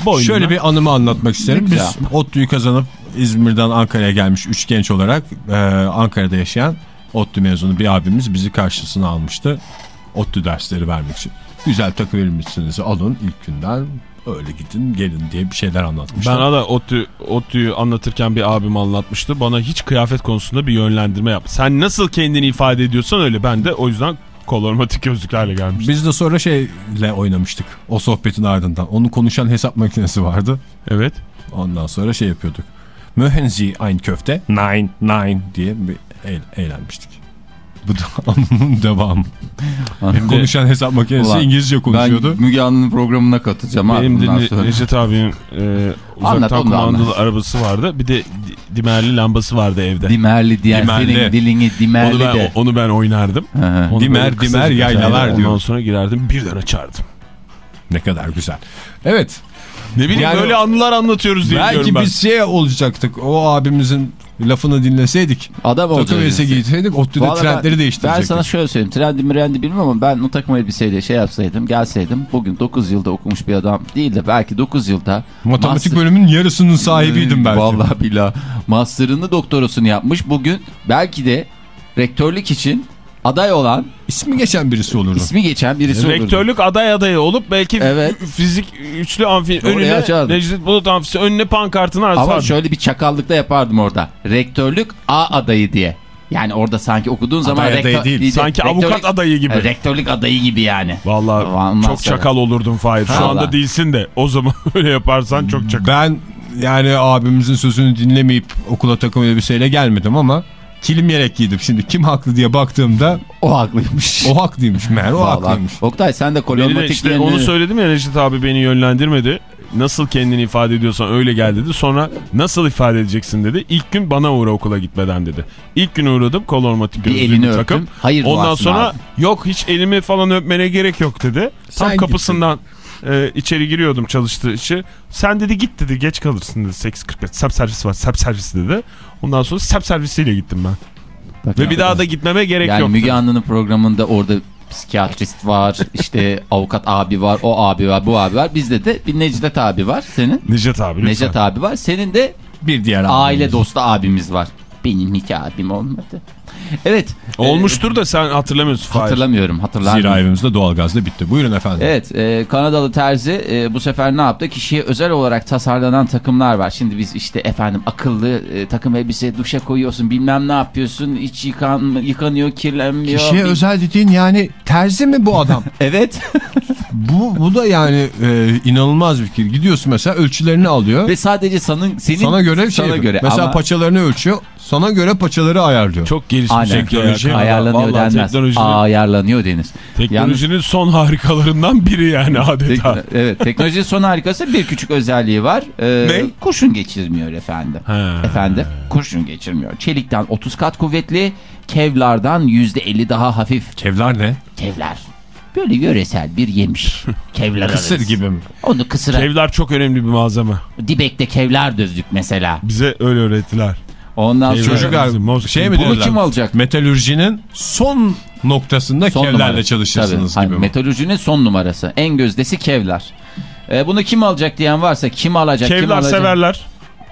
[SPEAKER 3] Boynuna.
[SPEAKER 2] Şöyle bir anımı anlatmak isterim. Biz. ODTÜ'yü kazanıp İzmir'den Ankara'ya gelmiş üç genç olarak e, Ankara'da yaşayan ODTÜ mezunu bir abimiz bizi karşısına almıştı. ODTÜ dersleri vermek için. Güzel takım elbisenizi alın ilk günden öyle gidin gelin diye bir şeyler anlatmışlar.
[SPEAKER 3] Bana da ODTÜ, ODTÜ'yü anlatırken bir abim anlatmıştı. Bana hiç kıyafet konusunda bir yönlendirme yap. Sen nasıl kendini ifade ediyorsan öyle. Ben de o yüzden kolormatik gözlüklerle gelmiştim.
[SPEAKER 2] Biz de sonra şeyle oynamıştık o sohbetin ardından. Onun konuşan hesap makinesi vardı.
[SPEAKER 3] Evet.
[SPEAKER 2] Ondan sonra şey yapıyorduk. Möhenzi ein köfte. Nine, nine diye bir eğ- eğlenmiştik. Bu da anının devamı. Hem konuşan hesap makinesi
[SPEAKER 4] Ulan,
[SPEAKER 2] İngilizce konuşuyordu.
[SPEAKER 4] Ben Müge Anlı'nın programına katılacağım
[SPEAKER 3] Benim de Ne-. Necdet abinin e, uzaktan kumandalı arabası vardı. Bir de di- dimerli lambası vardı evde.
[SPEAKER 4] Dimerli diyen
[SPEAKER 2] Dimerli.
[SPEAKER 4] senin dilini dimerli
[SPEAKER 3] onu, ben,
[SPEAKER 4] de.
[SPEAKER 3] onu ben oynardım.
[SPEAKER 4] Hı hı.
[SPEAKER 3] Onu
[SPEAKER 2] Dimer, dimer,
[SPEAKER 3] bir
[SPEAKER 2] yaylalar diyor.
[SPEAKER 3] Ondan sonra girerdim birden açardım.
[SPEAKER 2] Ne kadar güzel. Evet.
[SPEAKER 3] Ne bileyim
[SPEAKER 2] Yani-
[SPEAKER 3] böyle anılar anlatıyoruz diye
[SPEAKER 2] Belki
[SPEAKER 3] diyorum ben.
[SPEAKER 2] biz şey olacaktık. O abimizin lafını dinleseydik.
[SPEAKER 4] Adam
[SPEAKER 2] Takım elbise giyseydik. ODTÜ'de
[SPEAKER 4] Vallahi
[SPEAKER 2] trendleri
[SPEAKER 4] ben, ben
[SPEAKER 2] değiştirecektik.
[SPEAKER 4] sana şöyle söyleyeyim. Trendi mirendi bilmem ama ben o takım elbiseyle şey yapsaydım gelseydim. Bugün 9 yılda okumuş bir adam değil de belki 9 yılda.
[SPEAKER 2] Matematik
[SPEAKER 4] master-
[SPEAKER 2] bölümünün yarısının sahibiydim belki.
[SPEAKER 4] Vallahi billahi. Master'ını doktorasını yapmış. Bugün belki de rektörlük için aday olan
[SPEAKER 2] İsmi geçen birisi olurdu.
[SPEAKER 4] ismi geçen birisi olurdu.
[SPEAKER 3] Rektörlük aday adayı olup belki
[SPEAKER 4] Evet.
[SPEAKER 3] fizik üçlü amfi önüne
[SPEAKER 4] açardım.
[SPEAKER 3] Necdet Bulut amfisi önüne pankartını
[SPEAKER 4] Ama
[SPEAKER 3] asardım.
[SPEAKER 4] şöyle bir çakallıkta yapardım orada. Rektörlük A adayı diye. Yani orada sanki okuduğun zaman
[SPEAKER 2] Aday adayı değil.
[SPEAKER 3] Sanki
[SPEAKER 4] rektörlük-
[SPEAKER 3] avukat adayı gibi.
[SPEAKER 4] E, Rektörlük adayı gibi yani.
[SPEAKER 3] Vallahi
[SPEAKER 4] Ondan
[SPEAKER 3] çok
[SPEAKER 4] sonra-
[SPEAKER 3] çakal olurdun Fahir. Şu anda değilsin de o zaman öyle yaparsan çok çakal.
[SPEAKER 2] Ben yani abimizin sözünü dinlemeyip okula takım elbiseyle gelmedim ama kilim yelek giydim. Şimdi kim haklı diye baktığımda
[SPEAKER 4] O haklıymış.
[SPEAKER 2] o haklıymış meğer o
[SPEAKER 4] Vallahi.
[SPEAKER 2] haklıymış.
[SPEAKER 4] Oktay sen de kolonmatik
[SPEAKER 3] işte
[SPEAKER 4] diyenleri-
[SPEAKER 3] onu söyledim ya Necdet abi beni yönlendirmedi. Nasıl kendini ifade ediyorsan öyle gel dedi. Sonra nasıl ifade edeceksin dedi. İlk gün bana uğra okula gitmeden dedi. İlk gün uğradım kolormatik gözlüğümü takıp.
[SPEAKER 4] Hayır
[SPEAKER 3] Ondan sonra
[SPEAKER 4] aldım.
[SPEAKER 3] yok hiç elimi falan öpmene gerek yok dedi. Tam
[SPEAKER 2] Sen
[SPEAKER 3] kapısından e, içeri giriyordum çalıştığı işi. Sen dedi git dedi geç kalırsın dedi 8.45 sep servis var sep servis dedi. Ondan sonra sep servisiyle gittim ben.
[SPEAKER 4] Bak
[SPEAKER 3] Ve
[SPEAKER 4] ya.
[SPEAKER 3] bir daha da gitmeme gerek
[SPEAKER 4] Yani
[SPEAKER 3] yok.
[SPEAKER 4] Müge. Anlı'nın programında orada psikiyatrist var, işte avukat abi var, o abi var, bu abi var. Bizde de bir Necdet abi var senin.
[SPEAKER 3] Necdet abi lütfen.
[SPEAKER 4] Necdet abi var. Senin de
[SPEAKER 2] Bir diğer
[SPEAKER 4] aile
[SPEAKER 2] abimiz.
[SPEAKER 4] dostu abimiz var. Benim hiç abim olmadı. Evet.
[SPEAKER 3] Olmuştur da sen hatırlamıyorsun. Fahir.
[SPEAKER 4] hatırlamıyorum hatırlamıyorum.
[SPEAKER 2] Zira evimizde doğalgaz da bitti. Buyurun efendim.
[SPEAKER 4] Evet e, Kanadalı terzi e, bu sefer ne yaptı? Kişiye özel olarak tasarlanan takımlar var. Şimdi biz işte efendim akıllı e, takım elbise duşa koyuyorsun bilmem ne yapıyorsun. İç yıkan, yıkanıyor kirlenmiyor.
[SPEAKER 2] Kişiye
[SPEAKER 4] Bil-
[SPEAKER 2] özel dediğin yani terzi mi bu adam?
[SPEAKER 4] Evet.
[SPEAKER 2] bu, bu da yani e, inanılmaz bir fikir. Gidiyorsun mesela ölçülerini alıyor.
[SPEAKER 4] Ve sadece senin, senin
[SPEAKER 2] sana göre şey
[SPEAKER 4] sana
[SPEAKER 2] yapıyor.
[SPEAKER 4] göre.
[SPEAKER 2] Mesela
[SPEAKER 4] Ama
[SPEAKER 2] paçalarını ölçüyor. Sana göre paçaları ayarlıyor.
[SPEAKER 3] Çok gelişmiş
[SPEAKER 4] Aynen.
[SPEAKER 3] teknoloji.
[SPEAKER 4] Ayarlanıyor
[SPEAKER 3] Vallahi
[SPEAKER 4] denmez.
[SPEAKER 3] Teknolojinin,
[SPEAKER 4] Ayarlanıyor denir.
[SPEAKER 3] teknolojinin son harikalarından biri yani adeta.
[SPEAKER 4] Tek- evet teknolojinin son harikası bir küçük özelliği var. Ee,
[SPEAKER 3] Ne?
[SPEAKER 4] Kurşun geçirmiyor efendim.
[SPEAKER 3] He.
[SPEAKER 4] Efendim kurşun geçirmiyor. Çelikten 30 kat kuvvetli, kevlardan %50 daha hafif.
[SPEAKER 2] Kevlar ne?
[SPEAKER 4] Kevlar. Böyle yöresel bir yemiş. Kevlar
[SPEAKER 2] Kısır
[SPEAKER 4] ararız.
[SPEAKER 2] gibi mi?
[SPEAKER 4] Onu kısıra.
[SPEAKER 3] Kevlar çok önemli bir malzeme.
[SPEAKER 4] Dibek'te kevlar dözdük mesela.
[SPEAKER 3] Bize öyle öğrettiler.
[SPEAKER 4] Ondan
[SPEAKER 3] Kevlar.
[SPEAKER 4] sonra
[SPEAKER 3] Bizim Moskova-
[SPEAKER 2] şey mi
[SPEAKER 4] Bunu kim alacak?
[SPEAKER 2] Metalürjinin son noktasında
[SPEAKER 4] son
[SPEAKER 2] kevlerle
[SPEAKER 4] numara.
[SPEAKER 2] çalışırsınız
[SPEAKER 4] Tabii,
[SPEAKER 2] gibi
[SPEAKER 4] hani? Metalürjinin son numarası. En gözdesi kevlar. Ee, bunu kim alacak diyen varsa kim alacak? kim
[SPEAKER 3] Kevlar
[SPEAKER 4] alacak?
[SPEAKER 3] severler.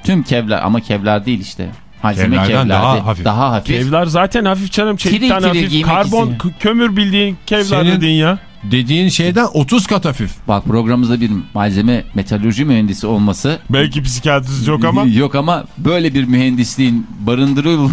[SPEAKER 4] Tüm kevlar ama kevlar değil işte. Malzeme
[SPEAKER 2] Kevlardan
[SPEAKER 4] kevlar
[SPEAKER 2] daha
[SPEAKER 4] değil.
[SPEAKER 2] hafif.
[SPEAKER 4] Daha hafif.
[SPEAKER 3] Kevlar zaten hafif canım. Çelikten hafif. Karbon, kömür bildiğin kevlar
[SPEAKER 2] Senin-
[SPEAKER 3] dediğin ya.
[SPEAKER 2] Dediğin şeyden 30 kat hafif.
[SPEAKER 4] Bak programımızda bir malzeme metalürji mühendisi olması
[SPEAKER 3] Belki psikiyatrist yok ama.
[SPEAKER 4] yok ama böyle bir mühendisliğin barındırıl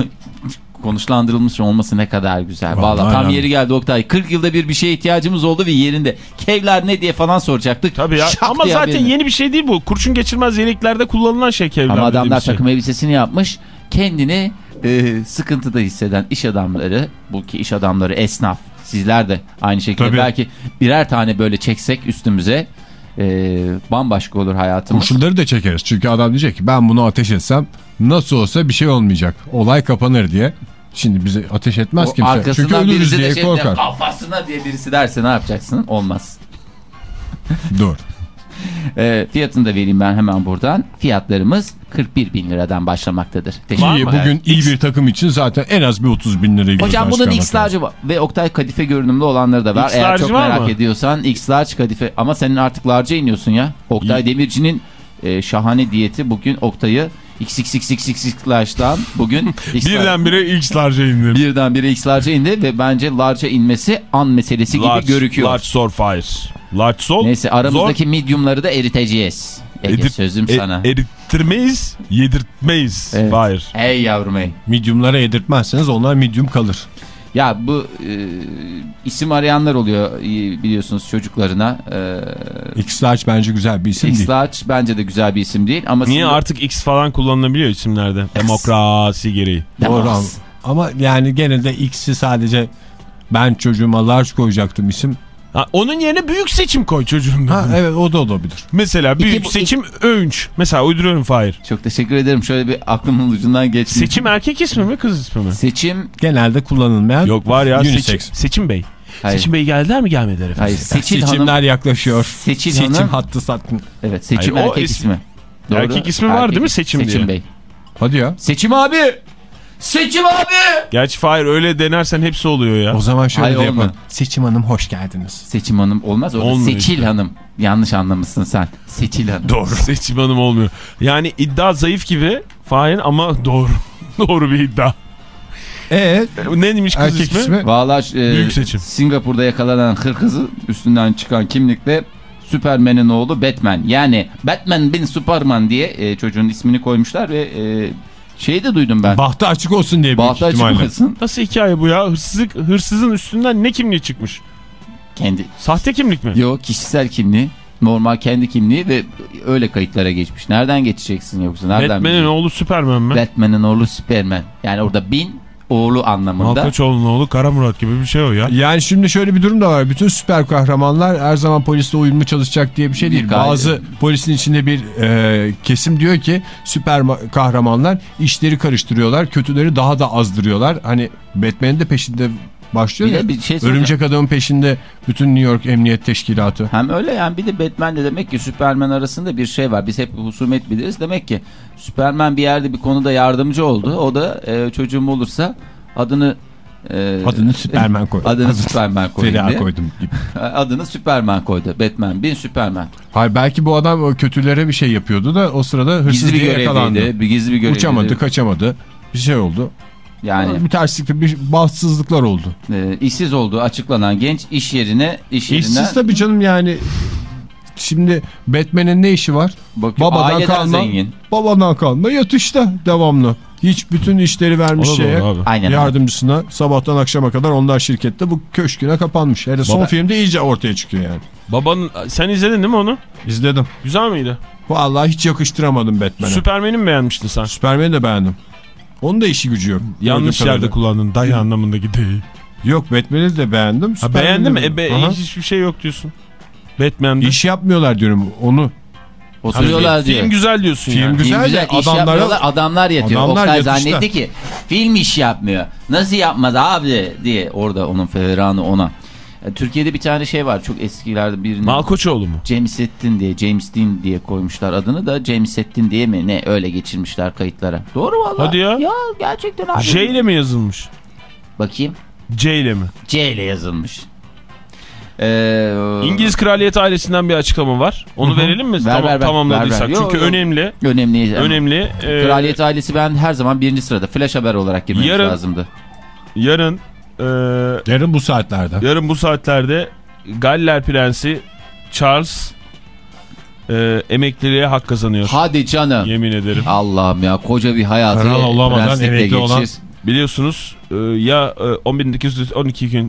[SPEAKER 4] konuşlandırılmış olması ne kadar güzel. Vallahi,
[SPEAKER 2] Vallahi
[SPEAKER 4] tam
[SPEAKER 2] yani.
[SPEAKER 4] yeri geldi Oktay. 40 yılda bir bir şeye ihtiyacımız oldu ve yerinde. Kevlar ne diye falan soracaktık.
[SPEAKER 3] Tabii ya.
[SPEAKER 4] Şak
[SPEAKER 3] ama zaten
[SPEAKER 4] haberini.
[SPEAKER 3] yeni bir şey değil bu. Kurşun geçirmez yeleklerde kullanılan şey kevlar
[SPEAKER 4] Ama adamlar
[SPEAKER 3] şey.
[SPEAKER 4] takım elbisesini yapmış. Kendini e, sıkıntıda hisseden iş adamları, bu ki iş adamları esnaf, sizler de aynı şekilde
[SPEAKER 2] Tabii.
[SPEAKER 4] belki birer tane böyle çeksek üstümüze e, bambaşka olur hayatımız.
[SPEAKER 2] Kurşunları da çekeriz. Çünkü adam diyecek ki ben bunu ateş etsem nasıl olsa bir şey olmayacak. Olay kapanır diye. Şimdi bize ateş etmez
[SPEAKER 4] O
[SPEAKER 2] kimse. Çünkü ölürüz diye
[SPEAKER 4] şey
[SPEAKER 2] korkar.
[SPEAKER 4] kafasına diye birisi derse ne yapacaksın? Olmaz.
[SPEAKER 2] Dur.
[SPEAKER 4] E, fiyatını da vereyim ben hemen buradan. Fiyatlarımız 41 bin liradan başlamaktadır. Teşekkür
[SPEAKER 2] bugün iyi bir takım için zaten en az bir 30 bin lirayı
[SPEAKER 4] Hocam bunun
[SPEAKER 2] çıkarmak
[SPEAKER 4] X large'ı var. ve Oktay kadife görünümlü olanları da var. Eğer çok merak
[SPEAKER 3] mı?
[SPEAKER 4] ediyorsan X large kadife ama senin artık large'a iniyorsun ya. Oktay Demirci'nin e, şahane diyeti bugün Oktay'ı XXXXX large'dan bugün X large-
[SPEAKER 3] Birdenbire X large'a indim.
[SPEAKER 4] birdenbire X large'a indi ve bence large'a inmesi an meselesi gibi görüküyor.
[SPEAKER 3] Large sor fire. Large sol.
[SPEAKER 4] Neyse aramızdaki medium'ları da eriteceğiz. Ege
[SPEAKER 3] Edit-
[SPEAKER 4] sözüm
[SPEAKER 3] e-
[SPEAKER 4] sana.
[SPEAKER 3] erittirmeyiz, yedirtmeyiz.
[SPEAKER 4] Evet.
[SPEAKER 3] Fire.
[SPEAKER 4] Ey yavrum ey.
[SPEAKER 2] Medium'lara yedirtmezseniz onlar medium kalır.
[SPEAKER 4] Ya bu e, isim arayanlar oluyor e, biliyorsunuz çocuklarına. E,
[SPEAKER 2] X-Large bence güzel bir isim değil.
[SPEAKER 4] X-Large bence de güzel bir isim değil ama
[SPEAKER 3] Niye
[SPEAKER 4] şimdi-
[SPEAKER 3] artık X falan kullanılabiliyor isimlerde? Demokrasi gereği.
[SPEAKER 2] Doğru ama yani gene de X'i sadece ben çocuğuma large koyacaktım isim.
[SPEAKER 3] Ha, onun yerine büyük seçim koy çocuğun.
[SPEAKER 2] Ha evet o da olabilir.
[SPEAKER 3] Mesela büyük
[SPEAKER 4] bu-
[SPEAKER 3] seçim öğünç. Mesela uyduruyorum Fahir.
[SPEAKER 4] Çok teşekkür ederim. Şöyle bir aklımın ucundan geçti.
[SPEAKER 3] Seçim erkek ismi mi kız ismi mi?
[SPEAKER 4] Seçim.
[SPEAKER 2] Genelde kullanılmayan
[SPEAKER 3] Yok var ya
[SPEAKER 2] unisex.
[SPEAKER 3] seçim, seçim Bey.
[SPEAKER 4] Hayır.
[SPEAKER 3] Seçim Bey geldiler mi gelmediler efendim?
[SPEAKER 4] Hayır. Seçil
[SPEAKER 2] Seçimler
[SPEAKER 4] Hanım.
[SPEAKER 2] yaklaşıyor.
[SPEAKER 4] Seçil
[SPEAKER 2] Seçim
[SPEAKER 4] Hanım.
[SPEAKER 2] hattı sattın.
[SPEAKER 4] Evet seçim
[SPEAKER 3] Hayır,
[SPEAKER 4] erkek
[SPEAKER 3] is-
[SPEAKER 4] ismi. Doğru.
[SPEAKER 3] Erkek ismi var değil mi Seçim
[SPEAKER 4] Seçim
[SPEAKER 3] diye?
[SPEAKER 4] Bey.
[SPEAKER 2] Hadi ya.
[SPEAKER 4] Seçim abi. Seçim abi.
[SPEAKER 3] Gerçi Fahir öyle denersen hepsi oluyor ya.
[SPEAKER 2] O zaman şöyle
[SPEAKER 4] Hayır,
[SPEAKER 2] de yapalım. Seçim Hanım hoş geldiniz.
[SPEAKER 4] Seçim Hanım olmaz. Orada
[SPEAKER 3] Olmuyor
[SPEAKER 4] Seçil
[SPEAKER 3] işte.
[SPEAKER 4] Hanım. Yanlış anlamışsın sen. Seçil Hanım.
[SPEAKER 3] Doğru. Seçim hanım olmuyor. Yani iddia zayıf gibi Fahir ama doğru. doğru bir iddia.
[SPEAKER 2] Ee
[SPEAKER 3] Neymiş kız
[SPEAKER 2] erkek
[SPEAKER 3] ismi?
[SPEAKER 2] ismi?
[SPEAKER 4] Valla e,
[SPEAKER 3] seçim.
[SPEAKER 4] Singapur'da yakalanan hırkızı üstünden çıkan kimlikle Süpermen'in oğlu Batman. Yani Batman bin Superman diye e, çocuğun ismini koymuşlar ve e, şeyi de duydum ben.
[SPEAKER 2] Bahtı açık olsun diye büyük
[SPEAKER 4] Bahtı açık
[SPEAKER 2] ihtimalle.
[SPEAKER 4] olsun.
[SPEAKER 3] Nasıl hikaye bu ya? Hırsızlık, hırsızın üstünden ne kimliği çıkmış?
[SPEAKER 4] Kendi.
[SPEAKER 3] Sahte kimlik mi?
[SPEAKER 4] Yok kişisel kimliği. Normal kendi kimliği ve öyle kayıtlara geçmiş. Nereden geçeceksin yoksa? Nereden
[SPEAKER 3] Batman'in oğlu Superman mi?
[SPEAKER 4] Batman'in oğlu Superman. Yani orada bin oğlu anlamında.
[SPEAKER 3] Malkoçoğlu'nun oğlu Kara Murat gibi bir şey o ya.
[SPEAKER 2] Yani şimdi şöyle bir durum da var. Bütün süper kahramanlar her zaman polisle uyumlu çalışacak diye bir şey değil.
[SPEAKER 4] Bir gayet-
[SPEAKER 2] Bazı polisin içinde bir e, kesim diyor ki süper ma- kahramanlar işleri karıştırıyorlar. Kötüleri daha da azdırıyorlar. Hani Batman'in de peşinde başlıyor
[SPEAKER 4] Bir
[SPEAKER 2] ya.
[SPEAKER 4] bir şey.
[SPEAKER 2] Örümcek adamın peşinde bütün New York Emniyet Teşkilatı.
[SPEAKER 4] Hem öyle yani bir de Batman de demek ki Superman arasında bir şey var. Biz hep husumet biliriz. Demek ki Superman bir yerde bir konuda yardımcı oldu. O da e, çocuğum olursa adını e,
[SPEAKER 2] Adını Superman koy.
[SPEAKER 4] adını Superman koydu
[SPEAKER 2] Feriha koydum gibi.
[SPEAKER 4] Adını Superman koydu. Batman bin Superman.
[SPEAKER 2] Hayır belki bu adam kötülere bir şey yapıyordu da o sırada hırsız
[SPEAKER 4] Gizli bir
[SPEAKER 2] diye yakalandı.
[SPEAKER 4] Bir gizli bir görevliydi.
[SPEAKER 2] Uçamadı, kaçamadı. Bir şey oldu.
[SPEAKER 4] Yani
[SPEAKER 2] Bir terslikle bir bahtsızlıklar oldu.
[SPEAKER 4] e, işsiz olduğu açıklanan genç iş yerine iş yerinden
[SPEAKER 2] İşsiz tabii canım yani. Şimdi Batman'in ne işi var?
[SPEAKER 4] bakıyor,
[SPEAKER 2] Babadan kalma.
[SPEAKER 4] zengin.
[SPEAKER 2] Babadan kalma yatışta devamlı. Hiç bütün işleri vermiş
[SPEAKER 3] O da
[SPEAKER 2] şeye.
[SPEAKER 3] abi.
[SPEAKER 4] Aynen.
[SPEAKER 2] Yardımcısına sabahtan akşama kadar onlar şirkette bu köşküne kapanmış. Hele son
[SPEAKER 3] Baba-
[SPEAKER 2] filmde iyice ortaya çıkıyor yani.
[SPEAKER 3] Babanın sen izledin değil mi onu?
[SPEAKER 2] İzledim.
[SPEAKER 3] Güzel miydi?
[SPEAKER 2] Vallahi hiç yakıştıramadım Batman'e.
[SPEAKER 3] Süpermen'i mi beğenmiştin sen?
[SPEAKER 2] Superman'i de beğendim. Onun da işi gücü yok.
[SPEAKER 3] Yanlış yerde
[SPEAKER 2] kadarıyla.
[SPEAKER 3] kullandın. Dayı anlamındaki değil.
[SPEAKER 2] Yok Batman'i de beğendim.
[SPEAKER 3] Ha, beğendin mi? E, be,
[SPEAKER 2] Aha.
[SPEAKER 3] hiçbir şey yok diyorsun. Batman'de.
[SPEAKER 2] İş yapmıyorlar diyorum onu.
[SPEAKER 4] Oturuyorlar diyor.
[SPEAKER 3] Film güzel diyorsun
[SPEAKER 2] Film
[SPEAKER 3] yani.
[SPEAKER 2] güzel.
[SPEAKER 4] Film güzel
[SPEAKER 2] de
[SPEAKER 4] iş
[SPEAKER 2] adamlara-
[SPEAKER 4] adamlar yatıyor.
[SPEAKER 2] Adamlar
[SPEAKER 4] Oktay
[SPEAKER 2] yatışta.
[SPEAKER 4] zannetti ki film iş yapmıyor. Nasıl yapmaz abi diye orada onun feveranı ona. E, Türkiye'de bir tane şey var çok eskilerde birinin
[SPEAKER 3] Malkoçoğlu mu?
[SPEAKER 4] Jamesettin diye James Dean diye koymuşlar adını da Jamesettin diye mi ne öyle geçirmişler kayıtlara. Doğru valla.
[SPEAKER 3] Hadi ya.
[SPEAKER 4] Ya gerçekten abi.
[SPEAKER 3] J ile mi yazılmış?
[SPEAKER 4] Bakayım.
[SPEAKER 3] C ile mi?
[SPEAKER 4] C ile yazılmış. Ee,
[SPEAKER 3] İngiliz kraliyet ailesinden bir açıklama var. Onu verelim mi?
[SPEAKER 4] Ver,
[SPEAKER 3] Tamam,
[SPEAKER 4] ver,
[SPEAKER 3] tamamladıysak.
[SPEAKER 4] Ver, ver.
[SPEAKER 3] Çünkü
[SPEAKER 4] yo.
[SPEAKER 3] önemli.
[SPEAKER 4] önemli.
[SPEAKER 3] Önemli. Ee,
[SPEAKER 4] Kraliyet ailesi ben her zaman birinci sırada. Flash haber olarak girmemiz
[SPEAKER 3] Yarın-
[SPEAKER 4] lazımdı.
[SPEAKER 3] Yarın e,
[SPEAKER 2] Yarın bu saatlerde.
[SPEAKER 3] yarın bu saatlerde Galler Prensi Charles e, emekliliğe hak kazanıyor.
[SPEAKER 4] Hadi canım.
[SPEAKER 3] Yemin ederim.
[SPEAKER 4] Allah'ım ya koca bir hayatı
[SPEAKER 2] Kral olamadan emekli
[SPEAKER 4] geçir.
[SPEAKER 2] olan-
[SPEAKER 3] Biliyorsunuz e, ya e, 10.212 gün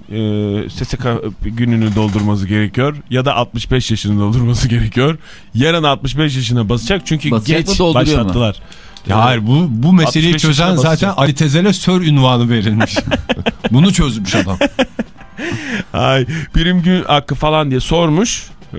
[SPEAKER 3] e, SSK gününü doldurması gerekiyor ya da 65 yaşını doldurması gerekiyor. Yarın 65 yaşına basacak çünkü
[SPEAKER 4] Basacak
[SPEAKER 3] geç
[SPEAKER 4] dolduruyor mu?
[SPEAKER 2] Ya hayır bu, bu meseleyi
[SPEAKER 3] 65
[SPEAKER 2] çözen zaten. Ali Tezel'e sör ünvanı verilmiş. Bunu çözmüş adam.
[SPEAKER 3] Ay birim gün hakkı falan diye sormuş e,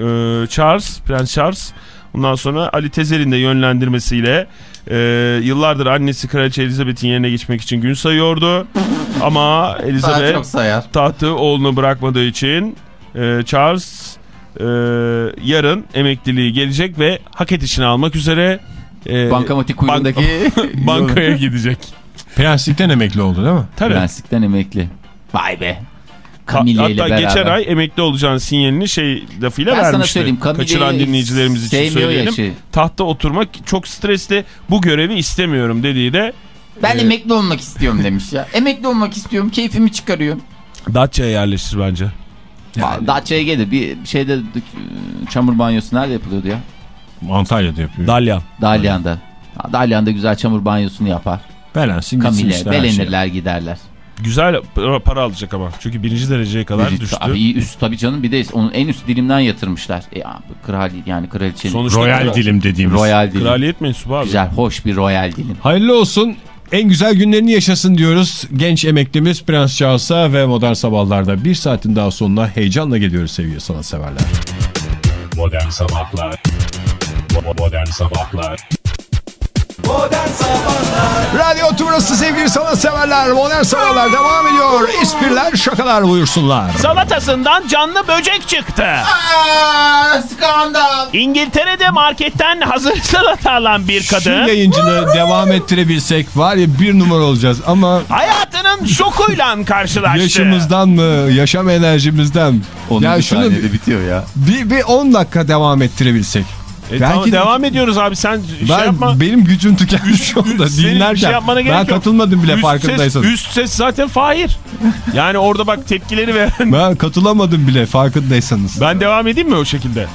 [SPEAKER 3] Charles, Prens Charles. Ondan sonra Ali Tezer'in de yönlendirmesiyle e, yıllardır annesi Kraliçe Elizabeth'in yerine geçmek için gün sayıyordu. Ama Elizabeth tahtı oğlunu bırakmadığı için e, Charles e, yarın emekliliği gelecek ve hak edişini almak üzere e,
[SPEAKER 4] Bankamatik kuyruğundaki
[SPEAKER 3] bankaya gidecek.
[SPEAKER 2] Prenslikten emekli oldu değil mi?
[SPEAKER 3] Tabii.
[SPEAKER 4] prenslikten emekli. Vay be.
[SPEAKER 3] Hatta
[SPEAKER 4] ile beraber.
[SPEAKER 3] geçen ay emekli olacağın sinyalini şey lafıyla
[SPEAKER 4] ben sana
[SPEAKER 3] vermişti.
[SPEAKER 4] söyleyeyim Camilla'yı
[SPEAKER 3] Kaçıran dinleyicilerimiz için söyleyelim.
[SPEAKER 4] şey.
[SPEAKER 3] Tahta oturmak çok stresli bu görevi istemiyorum dediği de
[SPEAKER 4] Ben
[SPEAKER 3] Ee,
[SPEAKER 4] emekli olmak istiyorum demiş ya. Emekli olmak istiyorum keyfimi çıkarıyorum.
[SPEAKER 3] Dacia'ya yerleştir bence.
[SPEAKER 4] Yani. Datça'ya gelir bir şeyde e, çamur banyosu nerede yapılıyordu ya?
[SPEAKER 2] Antalya'da yapıyor.
[SPEAKER 3] Dalyan.
[SPEAKER 4] Dalyan'da. Dalyan'da güzel çamur banyosunu yapar.
[SPEAKER 2] Belensin gitsin
[SPEAKER 4] Camille
[SPEAKER 2] işte her şey.
[SPEAKER 4] belenirler giderler.
[SPEAKER 3] Güzel para- para alacak ama. Çünkü birinci dereceye kadar
[SPEAKER 4] Bir-
[SPEAKER 3] düştü.
[SPEAKER 4] Abi iyi üst tabii canım bir de onun en üst dilimden yatırmışlar. E, abi, kral yani kraliçenin
[SPEAKER 3] Sonuçta
[SPEAKER 2] Royal
[SPEAKER 3] kral-
[SPEAKER 2] dilim dediğimiz.
[SPEAKER 4] royal dilim.
[SPEAKER 3] Kraliyet mensubu abi.
[SPEAKER 4] Güzel hoş bir royal dilim.
[SPEAKER 2] Hayırlı olsun. En güzel günlerini yaşasın diyoruz. Genç emeklimiz Prens Charles'a ve Modern Sabahlar'da bir saatin daha sonuna heyecanla geliyoruz sevgili sanatseverler.
[SPEAKER 1] Modern Sabahlar Bo- Modern Sabahlar
[SPEAKER 2] Radyo Tümrüt'ü sevgili sanatseverler. Modern Sabahlar devam ediyor. Espriler, şakalar buyursunlar.
[SPEAKER 7] Salatasından canlı böcek çıktı.
[SPEAKER 4] skandal.
[SPEAKER 7] İngiltere'de marketten hazır salata alan bir
[SPEAKER 2] Şu
[SPEAKER 7] kadın
[SPEAKER 2] yayıncılığı devam ettirebilsek var ya bir numara olacağız ama
[SPEAKER 7] hayatının şokuyla karşılaştı.
[SPEAKER 2] yaşımızdan mı, yaşam enerjimizden mi?
[SPEAKER 4] Onun
[SPEAKER 2] ya
[SPEAKER 4] bir
[SPEAKER 2] şunu
[SPEAKER 4] bitiyor ya.
[SPEAKER 2] bir, bir 10 dakika devam ettirebilsek.
[SPEAKER 3] E, tamam,
[SPEAKER 2] Belki de-
[SPEAKER 3] devam ediyoruz abi sen
[SPEAKER 2] Ben,
[SPEAKER 3] şey yapma.
[SPEAKER 2] benim gücüm tükenmiş şu anda
[SPEAKER 3] Senin bir
[SPEAKER 2] dinlerken.
[SPEAKER 3] şey yapmana gerek
[SPEAKER 2] ben
[SPEAKER 3] yok.
[SPEAKER 2] katılmadım bile
[SPEAKER 3] üst
[SPEAKER 2] farkındaysanız.
[SPEAKER 3] Ses, üst ses zaten Fahir. Yani orada bak tepkileri veren.
[SPEAKER 2] Ben katılamadım bile farkındaysanız.
[SPEAKER 3] Ben devam edeyim mi o şekilde?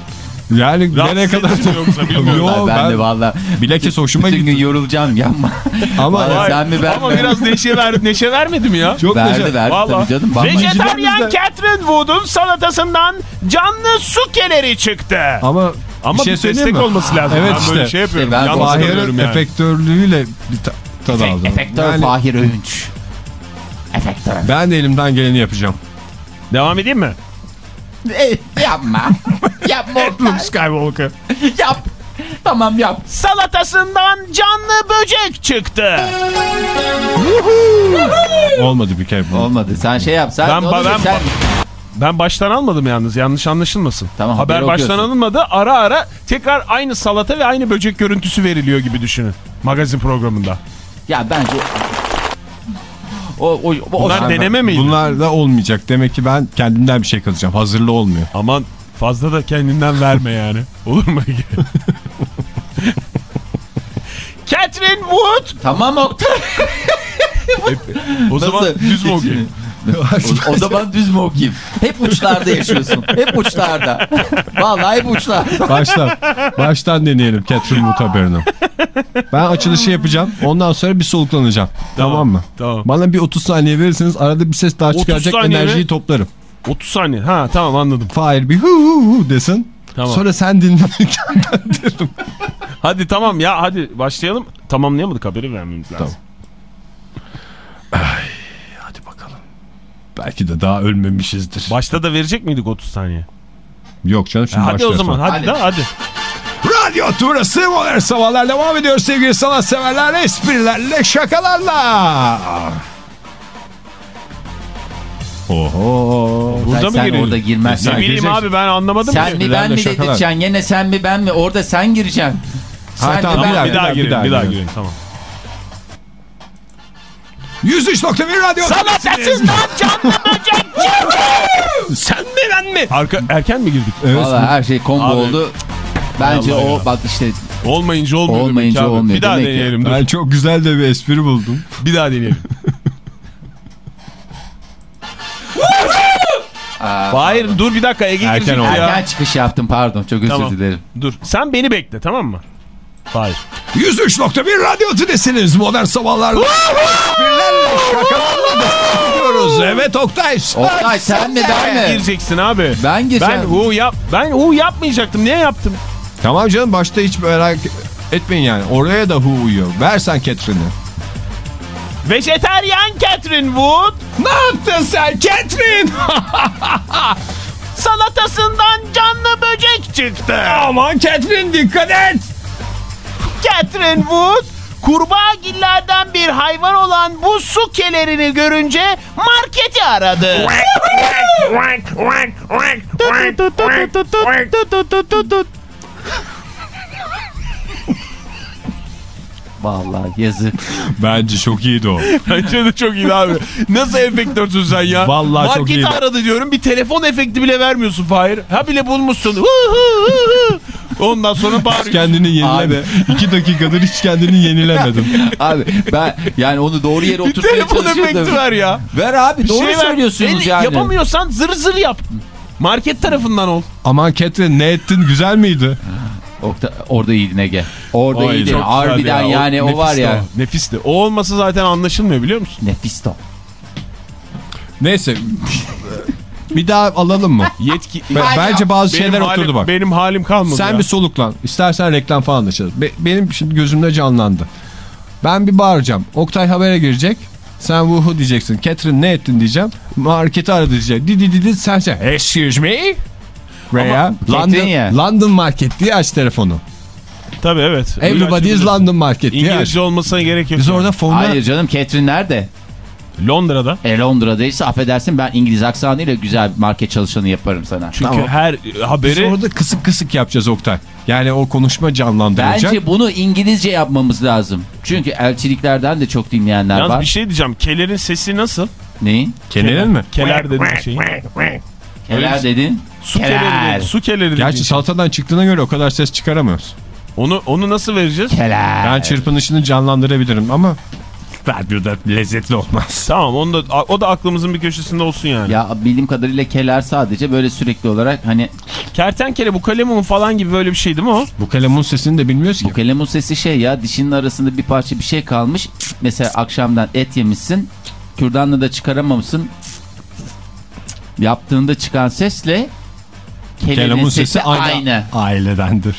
[SPEAKER 2] Yani nereye kadar...
[SPEAKER 3] yoksa bilmiyorum.
[SPEAKER 2] Yo,
[SPEAKER 4] ben,
[SPEAKER 2] ben,
[SPEAKER 4] de valla
[SPEAKER 2] bilakis hoşuma
[SPEAKER 4] bütün gün
[SPEAKER 2] gitti.
[SPEAKER 4] yorulacağım yapma.
[SPEAKER 2] Ama
[SPEAKER 3] Vay,
[SPEAKER 4] sen mi ben
[SPEAKER 3] Ama
[SPEAKER 4] mi?
[SPEAKER 3] biraz neşe, ver, neşe vermedi mi ya?
[SPEAKER 2] çok
[SPEAKER 4] verdi
[SPEAKER 2] neşe-
[SPEAKER 4] verdi
[SPEAKER 3] Vallahi.
[SPEAKER 4] tabii canım.
[SPEAKER 7] Vejetaryen Catherine Wood'un salatasından canlı su keleri çıktı.
[SPEAKER 2] Ama,
[SPEAKER 3] Ama
[SPEAKER 2] bir şey
[SPEAKER 3] bir
[SPEAKER 2] söyleyeyim
[SPEAKER 3] destek
[SPEAKER 2] mi?
[SPEAKER 3] olması lazım.
[SPEAKER 2] Evet
[SPEAKER 3] ben
[SPEAKER 2] işte.
[SPEAKER 3] böyle şey yapıyorum.
[SPEAKER 4] İşte ben Fahir'in
[SPEAKER 3] yani.
[SPEAKER 2] efektörlüğüyle bir ta- tad aldım.
[SPEAKER 4] Efektör
[SPEAKER 2] Yani
[SPEAKER 4] Fahir Öğünç. Efektör.
[SPEAKER 2] ben de elimden geleni yapacağım.
[SPEAKER 3] Devam edeyim mi?
[SPEAKER 4] E, yapma. yapma Oktay.
[SPEAKER 2] Skywalker.
[SPEAKER 4] Yap. Tamam yap.
[SPEAKER 7] Salatasından canlı böcek çıktı.
[SPEAKER 2] Olmadı bir kere bu.
[SPEAKER 4] Olmadı. Sen şey yap. Sen,
[SPEAKER 3] Ben- ben-
[SPEAKER 4] sen-
[SPEAKER 3] Ben baştan almadım yalnız yanlış anlaşılmasın.
[SPEAKER 4] Tamam,
[SPEAKER 3] Haber baştan
[SPEAKER 4] okuyorsun.
[SPEAKER 3] alınmadı. Ara ara tekrar aynı salata ve aynı böcek görüntüsü veriliyor gibi düşünün. Magazin programında.
[SPEAKER 4] Ya bence... O, o, o,
[SPEAKER 3] Bunlar
[SPEAKER 4] o-
[SPEAKER 3] deneme miydi?
[SPEAKER 2] Bunlar da olmayacak. Demek ki ben kendimden bir şey kazacağım. Hazırlı olmuyor.
[SPEAKER 3] Aman fazla da kendinden verme yani. Olur mu?
[SPEAKER 7] Catherine Wood
[SPEAKER 4] Tamam Oktay.
[SPEAKER 3] O zaman
[SPEAKER 4] Nasıl?
[SPEAKER 3] düz mü okuyayım?
[SPEAKER 4] O, o zaman düz mü okuyayım? Hep uçlarda yaşıyorsun. Hep uçlarda. Vallahi hep uçlarda.
[SPEAKER 2] Baştan. Baştan deneyelim Catherine Wood haberini. Ben açılışı yapacağım. Ondan sonra bir soluklanacağım. Tamam, mı?
[SPEAKER 3] Tamam.
[SPEAKER 2] Bana bir 30 saniye verirseniz arada bir ses daha
[SPEAKER 3] 30
[SPEAKER 2] çıkaracak enerjiyi
[SPEAKER 3] mi?
[SPEAKER 2] toplarım.
[SPEAKER 3] 30 saniye. Ha tamam anladım.
[SPEAKER 2] Fahir bir hu hu hu desin.
[SPEAKER 3] Tamam.
[SPEAKER 2] Sonra sen dinlenirken ben derim.
[SPEAKER 3] Hadi tamam ya hadi başlayalım. Tamamlayamadık haberi vermemiz lazım.
[SPEAKER 2] Tamam. Bakalım. Belki de daha ölmemişizdir.
[SPEAKER 3] Başta da verecek miydik 30 saniye?
[SPEAKER 2] Yok canım şimdi
[SPEAKER 3] hadi o zaman hadi,
[SPEAKER 4] Hadi.
[SPEAKER 3] da hadi.
[SPEAKER 2] Radyo turası modern sabahlar devam ediyor sevgili sanatseverler esprilerle şakalarla. Oho.
[SPEAKER 3] Burada
[SPEAKER 4] sen
[SPEAKER 3] mı
[SPEAKER 4] sen orada girmezsen.
[SPEAKER 3] Ne bileyim
[SPEAKER 2] gireceksin.
[SPEAKER 3] abi ben anlamadım
[SPEAKER 4] Sen
[SPEAKER 3] ki.
[SPEAKER 4] mi ben mi
[SPEAKER 2] şakalar.
[SPEAKER 4] dedirteceksin? Yine sen mi ben mi? Orada sen gireceksin. Sen
[SPEAKER 2] Ha,
[SPEAKER 4] mi
[SPEAKER 2] tamam, bir
[SPEAKER 4] mi?
[SPEAKER 3] bir daha
[SPEAKER 2] daha
[SPEAKER 3] bir daha
[SPEAKER 2] girelim
[SPEAKER 3] tamam.
[SPEAKER 2] 103.1 radyo.
[SPEAKER 7] Salatasından canlı böcek
[SPEAKER 2] Sen mi ben mi?
[SPEAKER 3] Arka, erken mi girdik?
[SPEAKER 2] Evet.
[SPEAKER 4] Valla her şey combo
[SPEAKER 3] Abi.
[SPEAKER 4] oldu. Bence
[SPEAKER 3] Allah
[SPEAKER 4] o
[SPEAKER 3] ya.
[SPEAKER 4] bak işte
[SPEAKER 3] Olmayınca olmuyor. demek
[SPEAKER 4] Olmayınca
[SPEAKER 3] abi.
[SPEAKER 4] olmuyor
[SPEAKER 3] Bir daha
[SPEAKER 4] demek
[SPEAKER 3] deneyelim dur.
[SPEAKER 2] Ben çok güzel de bir espri buldum.
[SPEAKER 3] Bir daha deneyelim. Hayır dur bir dakika Ege
[SPEAKER 2] Erken oldu.
[SPEAKER 3] ya.
[SPEAKER 4] erken çıkış yaptım pardon çok özür
[SPEAKER 3] Tamam.
[SPEAKER 4] dilerim.
[SPEAKER 3] Dur sen beni bekle tamam mı? Hayır.
[SPEAKER 2] 103.1 radyo tüdesiniz modern sabahlarla. Esprilerle şakalarla devam ediyoruz. Evet Oktay.
[SPEAKER 4] Oktay sen mi ben mi?
[SPEAKER 3] Gireceksin abi.
[SPEAKER 4] Ben gireceğim.
[SPEAKER 3] Ben hu yap ben hu yapmayacaktım. Niye yaptım?
[SPEAKER 2] Tamam canım başta hiç merak etmeyin yani. Oraya da hu uyuyor. Versen Catherine'i.
[SPEAKER 7] Vejeteryan Catherine Wood
[SPEAKER 2] Ne yaptın sen Catherine?
[SPEAKER 7] salatasından canlı böcek çıktı.
[SPEAKER 2] Aman Catherine dikkat et.
[SPEAKER 7] Catherine Wood kurbağagillerden bir hayvan olan bu su kelerini görünce marketi aradı.
[SPEAKER 4] Vallahi yazık.
[SPEAKER 2] Bence çok iyiydi o.
[SPEAKER 3] Bence de çok iyi abi. Nasıl efektörsün sen ya?
[SPEAKER 2] Vallahi çok
[SPEAKER 3] Marketi
[SPEAKER 2] iyi.
[SPEAKER 3] aradı diyorum. Bir telefon efekti bile vermiyorsun Fahir. Ha bile bulmuşsun. Ondan sonra
[SPEAKER 2] Hiç
[SPEAKER 3] bağırıyorsun.
[SPEAKER 2] kendini yenileme. İki dakikadır hiç kendini yenilemedin.
[SPEAKER 4] Abi ben yani onu doğru yere oturtmaya
[SPEAKER 3] Telefon
[SPEAKER 4] çalışıyordum.
[SPEAKER 3] efekti ver ya.
[SPEAKER 4] Ver abi
[SPEAKER 3] Bir
[SPEAKER 4] doğru
[SPEAKER 3] şey ver.
[SPEAKER 4] söylüyorsunuz
[SPEAKER 3] El-
[SPEAKER 4] yani.
[SPEAKER 3] Yapamıyorsan zır zır yap. Market tarafından ol.
[SPEAKER 2] Aman Catherine ne ettin güzel miydi?
[SPEAKER 4] Okta- orada iyiydin Ege. Orada
[SPEAKER 3] Ay,
[SPEAKER 4] iyiydin. Harbiden
[SPEAKER 3] ya.
[SPEAKER 4] yani o, var
[SPEAKER 3] nefisti
[SPEAKER 4] ya.
[SPEAKER 3] O. Nefisti. O olmasa zaten anlaşılmıyor biliyor musun?
[SPEAKER 4] Nefis de o.
[SPEAKER 2] Neyse. Bir daha alalım mı?
[SPEAKER 3] Yetki...
[SPEAKER 2] Be- Bence bazı
[SPEAKER 3] Benim
[SPEAKER 2] şeyler
[SPEAKER 3] halim-
[SPEAKER 2] oturdu bak.
[SPEAKER 3] Benim halim kalmadı
[SPEAKER 2] Sen
[SPEAKER 3] ya.
[SPEAKER 2] bir soluklan. İstersen reklam falan da çalış. Be- benim şimdi gözümde canlandı. Ben bir bağıracağım. Oktay habere girecek. Sen vuhu diyeceksin. Catherine ne ettin diyeceğim. Marketi aradı diyecek. Di di di di sen şey. Excuse me. Veya London,
[SPEAKER 4] ya.
[SPEAKER 2] London Market diye aç telefonu.
[SPEAKER 3] Tabii evet.
[SPEAKER 2] Everybody is London Market diye aç.
[SPEAKER 3] İngilizce olmasına gerek yok.
[SPEAKER 2] Biz
[SPEAKER 3] yani.
[SPEAKER 2] orada fonda
[SPEAKER 4] Hayır canım Catherine nerede?
[SPEAKER 3] Londra'da.
[SPEAKER 4] E Londra'daysa affedersin ben İngiliz aksanıyla güzel bir market çalışanı yaparım sana.
[SPEAKER 3] Çünkü
[SPEAKER 2] Tamam.
[SPEAKER 3] her e,
[SPEAKER 2] biz
[SPEAKER 3] haberi
[SPEAKER 2] orada kısık kısık yapacağız Oktay. Yani o konuşma canlandırılacak.
[SPEAKER 4] Bence bunu İngilizce yapmamız lazım. Çünkü elçiliklerden de çok dinleyenler
[SPEAKER 3] Yalnız
[SPEAKER 4] var.
[SPEAKER 3] bir şey diyeceğim. Kellerin sesi nasıl?
[SPEAKER 4] Neyin?
[SPEAKER 2] Kenenin mi?
[SPEAKER 3] Keler dediğin şey.
[SPEAKER 4] Keler dedin.
[SPEAKER 3] Su
[SPEAKER 4] Keler.
[SPEAKER 3] keleri. Su keleri
[SPEAKER 2] Gerçi salatadan çıktığına göre o kadar ses çıkaramıyoruz.
[SPEAKER 3] Onu, onu nasıl vereceğiz?
[SPEAKER 4] Keler.
[SPEAKER 2] Ben çırpınışını canlandırabilirim ama radyoda lezzetli olmaz.
[SPEAKER 3] Tamam onu da, o da aklımızın bir köşesinde olsun yani.
[SPEAKER 4] Ya bildiğim kadarıyla keler sadece böyle sürekli olarak hani
[SPEAKER 3] Kertenkele bu kalemun falan gibi böyle bir şey değil mi o?
[SPEAKER 2] Bu kalemun sesini de bilmiyoruz ki.
[SPEAKER 4] bu kalemun sesi şey ya dişinin arasında bir parça bir şey kalmış. Mesela akşamdan et yemişsin. Kürdanla da çıkaramamışsın. Yaptığında çıkan sesle kelenin sesi,
[SPEAKER 2] sesi aynı,
[SPEAKER 4] aynı.
[SPEAKER 2] ailedendir.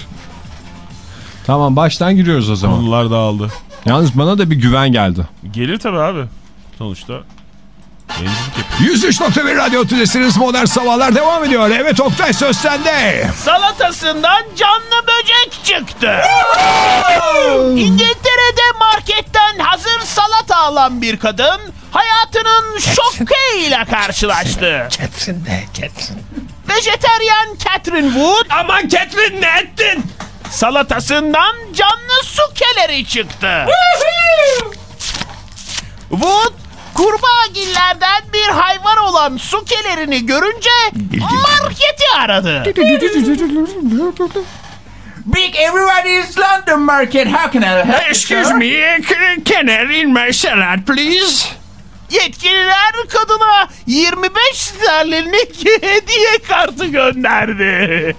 [SPEAKER 2] Tamam baştan giriyoruz o zaman.
[SPEAKER 3] Konular dağıldı.
[SPEAKER 2] Yalnız bana da bir güven geldi.
[SPEAKER 3] Gelir tabii abi. Sonuçta. Bencillik yapıyor.
[SPEAKER 2] 103.1 Radyo Tülesi'niz Modern Sabahlar devam ediyor. Evet Oktay söz sende.
[SPEAKER 7] Salatasından canlı böcek çıktı. İngiltere'de marketten hazır salata alan bir kadın hayatının şokuyla karşılaştı. Vejeteryan Catherine Wood
[SPEAKER 2] Aman Catherine ne ettin?
[SPEAKER 7] salatasından canlı su keleri çıktı. Wood kurbağagillerden bir hayvan olan su kelerini görünce marketi aradı.
[SPEAKER 4] Big everybody is London market. How can I help
[SPEAKER 2] Excuse me, can I in my salad please?
[SPEAKER 7] Yetkililer kadına 25 sterlinlik hediye kartı gönderdi.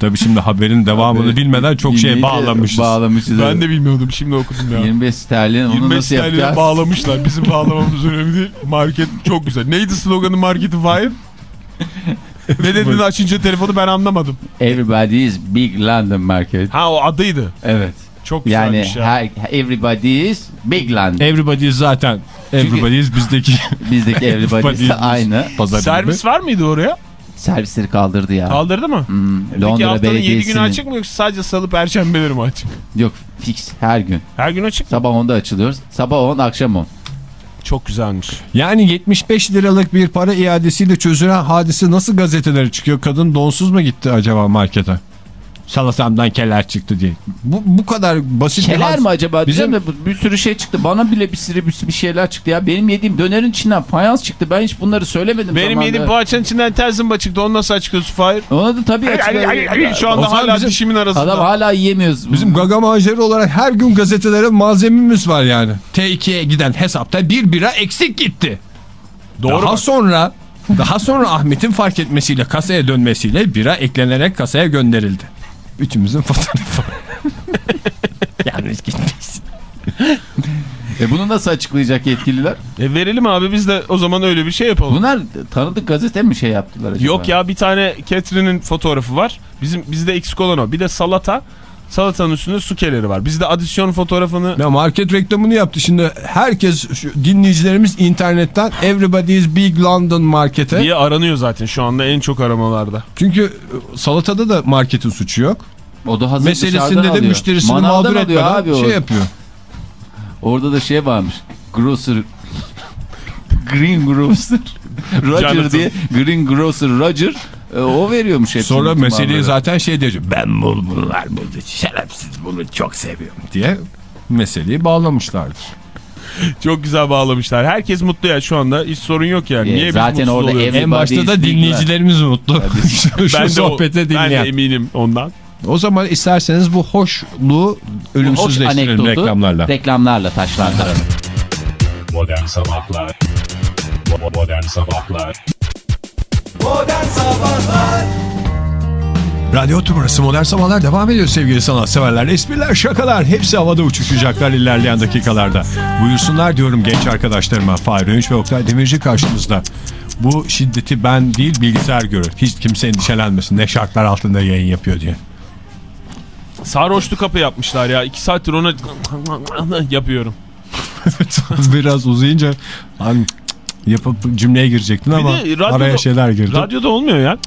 [SPEAKER 2] Tabii şimdi haberin devamını bilmeden çok şey bağlamışız.
[SPEAKER 4] Bağlamışız.
[SPEAKER 3] Ben de bilmiyordum şimdi okudum ya.
[SPEAKER 4] 25 sterlin onu
[SPEAKER 3] 25
[SPEAKER 4] nasıl yapacağız?
[SPEAKER 3] sterlini bağlamışlar. Bizim bağlamamız önemli değil. Market çok güzel. Neydi sloganı marketi Fahir? ne dediğini açınca telefonu ben anlamadım.
[SPEAKER 4] Everybody is big London market.
[SPEAKER 3] Ha o adıydı.
[SPEAKER 4] Evet.
[SPEAKER 3] Çok
[SPEAKER 4] Yani
[SPEAKER 3] güzelmiş ya.
[SPEAKER 4] her, everybody is big London.
[SPEAKER 2] Everybody is zaten. Everybody is bizdeki.
[SPEAKER 4] Bizdeki everybody is aynı.
[SPEAKER 2] Pazar
[SPEAKER 3] Servis var mıydı oraya?
[SPEAKER 4] Servisleri kaldırdı ya.
[SPEAKER 3] Kaldırdı mı?
[SPEAKER 4] Hmm,
[SPEAKER 3] Peki
[SPEAKER 4] Londra
[SPEAKER 3] haftanın 7 günü açık mı yoksa sadece salı perşembeleri mi açık?
[SPEAKER 4] Yok fix her gün.
[SPEAKER 3] Her gün açık.
[SPEAKER 4] Sabah 10'da açılıyoruz. Sabah 10 akşam 10.
[SPEAKER 3] Çok güzelmiş.
[SPEAKER 2] Yani 75 liralık bir para iadesiyle çözülen hadise nasıl gazetelere çıkıyor? Kadın donsuz mu gitti acaba markete? Salatamdan keler çıktı diye. Bu, bu kadar basit bir
[SPEAKER 4] Keler mi acaba?
[SPEAKER 2] Bizim-
[SPEAKER 4] de bir sürü şey çıktı. Bana bile bir sürü bir, bir şeyler çıktı ya. Benim yediğim dönerin içinden fayans çıktı. Ben hiç bunları söylemedim
[SPEAKER 3] Benim
[SPEAKER 4] zamanında.
[SPEAKER 3] yediğim poğaçanın içinden terzimba çıktı. Onu nasıl açıklıyorsun Fahir?
[SPEAKER 4] Ona da tabii açıklar.
[SPEAKER 3] Şu anda hala
[SPEAKER 2] bizim-
[SPEAKER 3] dişimin arasında.
[SPEAKER 4] Adam hala yiyemiyoruz.
[SPEAKER 2] Bizim gaga maceri olarak her gün gazetelere malzememiz var yani. T2'ye giden hesapta bir bira eksik gitti.
[SPEAKER 3] Doğru
[SPEAKER 2] Daha
[SPEAKER 3] bak.
[SPEAKER 2] sonra daha sonra Ahmet'in fark etmesiyle kasaya dönmesiyle bira eklenerek kasaya gönderildi. Üçümüzün fotoğrafı. Yanlış gitmiş.
[SPEAKER 4] E bunu nasıl açıklayacak yetkililer?
[SPEAKER 3] E verelim abi biz de o zaman öyle bir şey yapalım.
[SPEAKER 4] Bunlar tanıdık gazete mi şey yaptılar acaba?
[SPEAKER 3] Yok ya bir tane Catherine'in fotoğrafı var. Bizim bizde eksik olan o. Bir de salata. Salatanın üstünde su keleri var. Bizde adisyon fotoğrafını
[SPEAKER 2] Ya market reklamını yaptı. Şimdi herkes şu dinleyicilerimiz internetten Everybody's Big London Market'e.
[SPEAKER 3] diye aranıyor zaten şu anda en çok aramalarda.
[SPEAKER 2] Çünkü salatada da marketin suçu yok.
[SPEAKER 4] O da hazır
[SPEAKER 2] Meselesinde de
[SPEAKER 4] alıyor.
[SPEAKER 2] müşterisini
[SPEAKER 4] Manavdan
[SPEAKER 2] mağdur etmeden
[SPEAKER 4] abi o.
[SPEAKER 2] şey yapıyor.
[SPEAKER 4] Orada da şey varmış. Grocer Green Grocer Roger
[SPEAKER 3] Jonathan.
[SPEAKER 4] diye Green Grocer Roger e, o veriyormuş hepsini.
[SPEAKER 2] Sonra meseleyi zaten şey diyor. Ben bu bunlar bu şerefsiz bunu çok seviyorum diye meseleyi bağlamışlardır.
[SPEAKER 3] Çok güzel bağlamışlar. Herkes mutlu ya şu anda. Hiç sorun yok yani.
[SPEAKER 4] E,
[SPEAKER 3] Niye biz
[SPEAKER 4] zaten
[SPEAKER 3] mutsuz
[SPEAKER 4] orada
[SPEAKER 3] oluyoruz?
[SPEAKER 2] En başta da dinleyicilerimiz mutlu. şu
[SPEAKER 3] ben o,
[SPEAKER 2] sohbete
[SPEAKER 3] ben de
[SPEAKER 2] dinleyen.
[SPEAKER 3] eminim ondan.
[SPEAKER 2] O zaman isterseniz bu hoşluğu
[SPEAKER 4] Hoş
[SPEAKER 2] ölümsüzleştirelim
[SPEAKER 4] anekdotu
[SPEAKER 2] reklamlarla.
[SPEAKER 4] reklamlarla taşlandıralım.
[SPEAKER 1] Modern Sabahlar Bo- Modern Sabahlar
[SPEAKER 2] Radyo Tümrüt'ü Modern Sabahlar devam ediyor sevgili sanatseverler. Espriler, şakalar hepsi havada uçuşacaklar ilerleyen dakikalarda. Buyursunlar diyorum genç arkadaşlarıma. Fahri Öğünç ve Oktay Demirci karşınızda. Bu şiddeti ben değil bilgisayar görür. Hiç kimse endişelenmesin ne şartlar altında yayın yapıyor diye.
[SPEAKER 3] Sarhoşlu kapı yapmışlar ya. İki saattir ona yapıyorum.
[SPEAKER 2] Biraz uzayınca hani yapıp cümleye girecektin ama
[SPEAKER 3] radyoda-
[SPEAKER 2] araya şeyler girdi.
[SPEAKER 3] Radyoda olmuyor ya.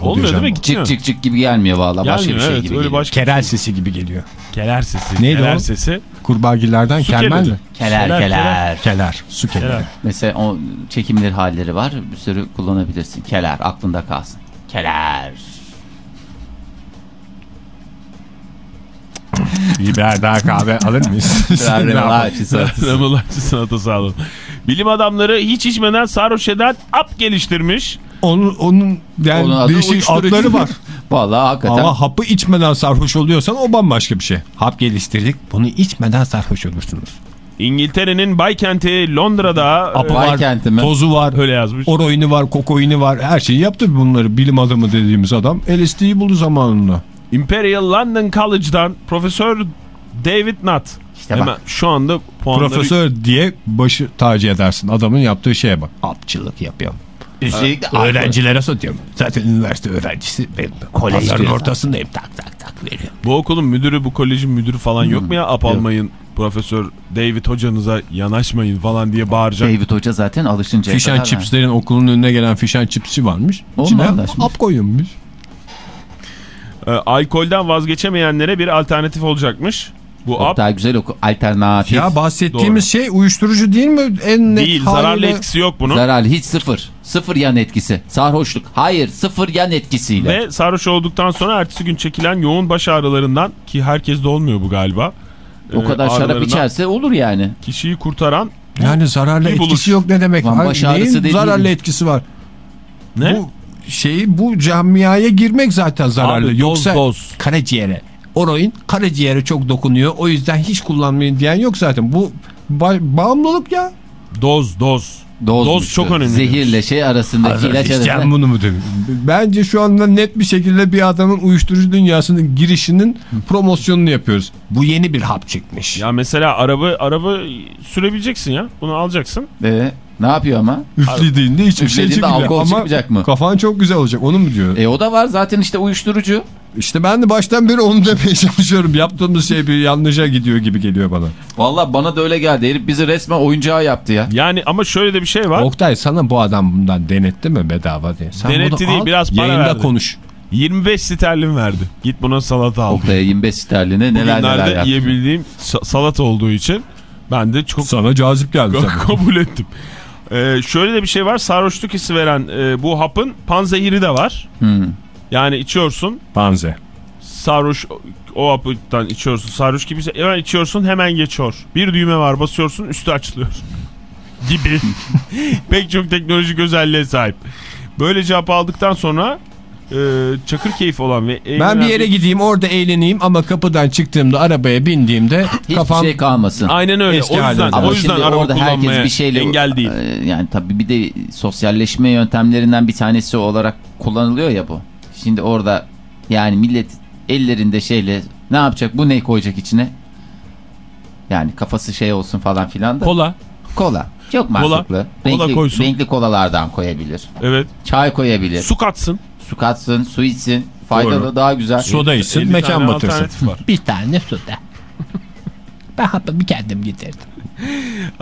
[SPEAKER 3] Olmuyor değil mi? Gitmiyor.
[SPEAKER 4] Çık çık çık gibi gelmiyor vallahi başka bir şey
[SPEAKER 3] evet,
[SPEAKER 4] gibi
[SPEAKER 3] öyle
[SPEAKER 4] geliyor.
[SPEAKER 2] Kerel sesi gibi geliyor.
[SPEAKER 3] Keler sesi.
[SPEAKER 2] Neydi
[SPEAKER 3] keler
[SPEAKER 2] o?
[SPEAKER 3] sesi.
[SPEAKER 2] Kurbağagillerden
[SPEAKER 3] keledi.
[SPEAKER 2] mi?
[SPEAKER 4] Keler
[SPEAKER 3] Keler,
[SPEAKER 4] keler.
[SPEAKER 2] Keler. Su keleri.
[SPEAKER 3] Keler.
[SPEAKER 4] Mesela o çekimler halleri var. Bir sürü kullanabilirsin. Keler aklında kalsın. Keler.
[SPEAKER 2] Biber daha kahve alır mıyız?
[SPEAKER 4] Birer
[SPEAKER 2] Ne yapalım?
[SPEAKER 4] remolarçı
[SPEAKER 3] Bilim adamları hiç içmeden sarhoş eden ap geliştirmiş.
[SPEAKER 2] Onun, onun yani
[SPEAKER 4] Onun adı
[SPEAKER 2] değişik
[SPEAKER 4] uyuşturucu.
[SPEAKER 2] adları var.
[SPEAKER 4] Vallahi hakikaten.
[SPEAKER 2] Ama hapı içmeden sarhoş oluyorsan o bambaşka bir şey. Hap geliştirdik. Bunu içmeden sarhoş olursunuz.
[SPEAKER 3] İngiltere'nin baykenti Londra'da
[SPEAKER 2] Apı var,
[SPEAKER 4] Baykenti mi?
[SPEAKER 2] tozu var,
[SPEAKER 3] öyle yazmış.
[SPEAKER 2] oroini var, kokoini var. Her şeyi yaptı bunları bilim adamı dediğimiz adam. LSD'yi buldu zamanında.
[SPEAKER 3] Imperial London College'dan Profesör David Nutt.
[SPEAKER 4] İşte
[SPEAKER 3] Hemen
[SPEAKER 4] bak.
[SPEAKER 3] şu anda puanları...
[SPEAKER 2] Profesör diye başı tacı edersin. Adamın yaptığı şeye bak. Hapçılık yapıyorum.
[SPEAKER 4] Üstelik de
[SPEAKER 2] Öğrencilere satıyorum. Zaten üniversite öğrencisi. Ben
[SPEAKER 4] Kolej
[SPEAKER 2] pazarın
[SPEAKER 4] diyorsun.
[SPEAKER 2] ortasındayım. Tak tak tak veriyorum.
[SPEAKER 3] Bu okulun müdürü, bu kolejin müdürü falan yok mu ya? Ap almayın, Profesör David hocanıza yanaşmayın falan diye bağıracak.
[SPEAKER 4] David Hoca zaten alışınca.
[SPEAKER 2] Fish and Chips'lerin okulun önüne gelen fish and chipsçi varmış. İçine
[SPEAKER 4] anlaşmış?
[SPEAKER 2] hap koyuyormuş.
[SPEAKER 3] Ee, alkolden vazgeçemeyenlere bir alternatif olacakmış. Bu ap
[SPEAKER 4] daha güzel oku. Alternatif.
[SPEAKER 2] Ya bahsettiğimiz şey uyuşturucu değil mi? En net
[SPEAKER 3] değil,
[SPEAKER 2] haliyle-
[SPEAKER 3] zararlı etkisi yok bunun.
[SPEAKER 4] Zararlı hiç sıfır. Sıfır yan etkisi. Sarhoşluk. Hayır sıfır yan etkisiyle.
[SPEAKER 3] Ve sarhoş olduktan sonra ertesi gün çekilen yoğun baş ağrılarından ki herkes de olmuyor bu galiba.
[SPEAKER 4] o
[SPEAKER 3] Ee,
[SPEAKER 4] kadar şarap içerse olur yani.
[SPEAKER 3] Kişiyi kurtaran
[SPEAKER 2] Yani zararlı etkisi
[SPEAKER 3] buluş.
[SPEAKER 2] yok ne demek?
[SPEAKER 4] Lan baş ağrısı
[SPEAKER 2] neyin
[SPEAKER 4] dediğin-
[SPEAKER 2] zararlı etkisi var?
[SPEAKER 3] ne?
[SPEAKER 2] Bu şeyi bu camiaya girmek zaten zararlı.
[SPEAKER 3] Abi, doz,
[SPEAKER 2] Yoksa
[SPEAKER 3] doz.
[SPEAKER 2] karaciğere. Oroin karaciğere çok dokunuyor. O yüzden hiç kullanmayın diyen yok zaten. Bu ba- bağımlılık ya.
[SPEAKER 3] Doz doz.
[SPEAKER 4] Dozmuş
[SPEAKER 3] Doz çok önemli.
[SPEAKER 4] Zehirle şey arasındaki ilaç
[SPEAKER 2] İçeceğim
[SPEAKER 4] arasında.
[SPEAKER 2] bunu mu dedim. Bence şu anda net bir şekilde bir adamın uyuşturucu dünyasının girişinin promosyonunu yapıyoruz. Bu yeni bir hap çıkmış.
[SPEAKER 3] Ya mesela araba araba sürebileceksin ya. Bunu alacaksın.
[SPEAKER 4] Ee, ne yapıyor ama?
[SPEAKER 2] Üflediğinde hiçbir şey çıkmıyor.
[SPEAKER 4] alkol
[SPEAKER 2] Ama
[SPEAKER 4] çıkmayacak mı?
[SPEAKER 2] kafan çok güzel olacak onu mu diyor?
[SPEAKER 4] E o da var zaten işte uyuşturucu.
[SPEAKER 2] İşte ben de baştan beri onu demeye çalışıyorum. Yaptığımız şey bir yanlışa gidiyor gibi geliyor bana.
[SPEAKER 4] Valla bana da öyle geldi. Herif bizi resmen oyuncağı yaptı ya.
[SPEAKER 3] Yani ama şöyle de bir şey var.
[SPEAKER 2] Oktay sana bu adam bundan denetti mi bedava diye? Sen
[SPEAKER 3] Denetti değil,
[SPEAKER 2] al,
[SPEAKER 3] biraz para
[SPEAKER 2] yayında
[SPEAKER 3] verdi.
[SPEAKER 2] konuş.
[SPEAKER 3] 25 sterlin verdi. Git buna salata al.
[SPEAKER 4] Oktay'a 25 sterline neler neler
[SPEAKER 3] Bugünlerde
[SPEAKER 4] yaptı.
[SPEAKER 3] yiyebildiğim sa- salata olduğu için ben de çok
[SPEAKER 2] Sana cazip geldi
[SPEAKER 3] kabul ettim. Ee, şöyle de bir şey var. Sarhoşluk hissi veren e, bu hapın panzehiri de var.
[SPEAKER 4] Hmm.
[SPEAKER 3] Yani içiyorsun.
[SPEAKER 2] Panze.
[SPEAKER 3] Sarhoş o haptan içiyorsun. Sarhoş gibi hemen içiyorsun hemen geçiyor. Bir düğme var basıyorsun üstü açılıyor. gibi. Pek çok teknolojik özelliğe sahip. Böylece hap aldıktan sonra e, çakır keyif olan ve
[SPEAKER 2] Ben bir yere gideyim orada eğleneyim ama kapıdan çıktığımda arabaya bindiğimde
[SPEAKER 4] Hiçbir
[SPEAKER 2] kafam
[SPEAKER 4] şey kalmasın.
[SPEAKER 3] Aynen öyle.
[SPEAKER 2] Eski
[SPEAKER 3] o yüzden,
[SPEAKER 2] halinde.
[SPEAKER 4] Ama
[SPEAKER 3] o yüzden araba
[SPEAKER 4] orada herkes bir şeyle
[SPEAKER 3] engel değil.
[SPEAKER 4] Ee, Yani tabii bir de sosyalleşme yöntemlerinden bir tanesi olarak kullanılıyor ya bu. Şimdi orada yani millet ellerinde şeyle ne yapacak bu ne koyacak içine? Yani kafası şey olsun falan filan da.
[SPEAKER 3] Kola.
[SPEAKER 4] Kola. Çok mantıklı.
[SPEAKER 3] Kola
[SPEAKER 4] renkli,
[SPEAKER 3] koysun.
[SPEAKER 4] renkli kolalardan koyabilir.
[SPEAKER 3] Evet.
[SPEAKER 4] Çay koyabilir. Su,
[SPEAKER 3] Su katsın.
[SPEAKER 4] su içsin. Faydalı
[SPEAKER 2] Doğru.
[SPEAKER 4] daha güzel.
[SPEAKER 2] soda içsin
[SPEAKER 3] 50
[SPEAKER 2] mekan batırsın.
[SPEAKER 5] Bir tane soda. ben hatta bir kendim getirdim.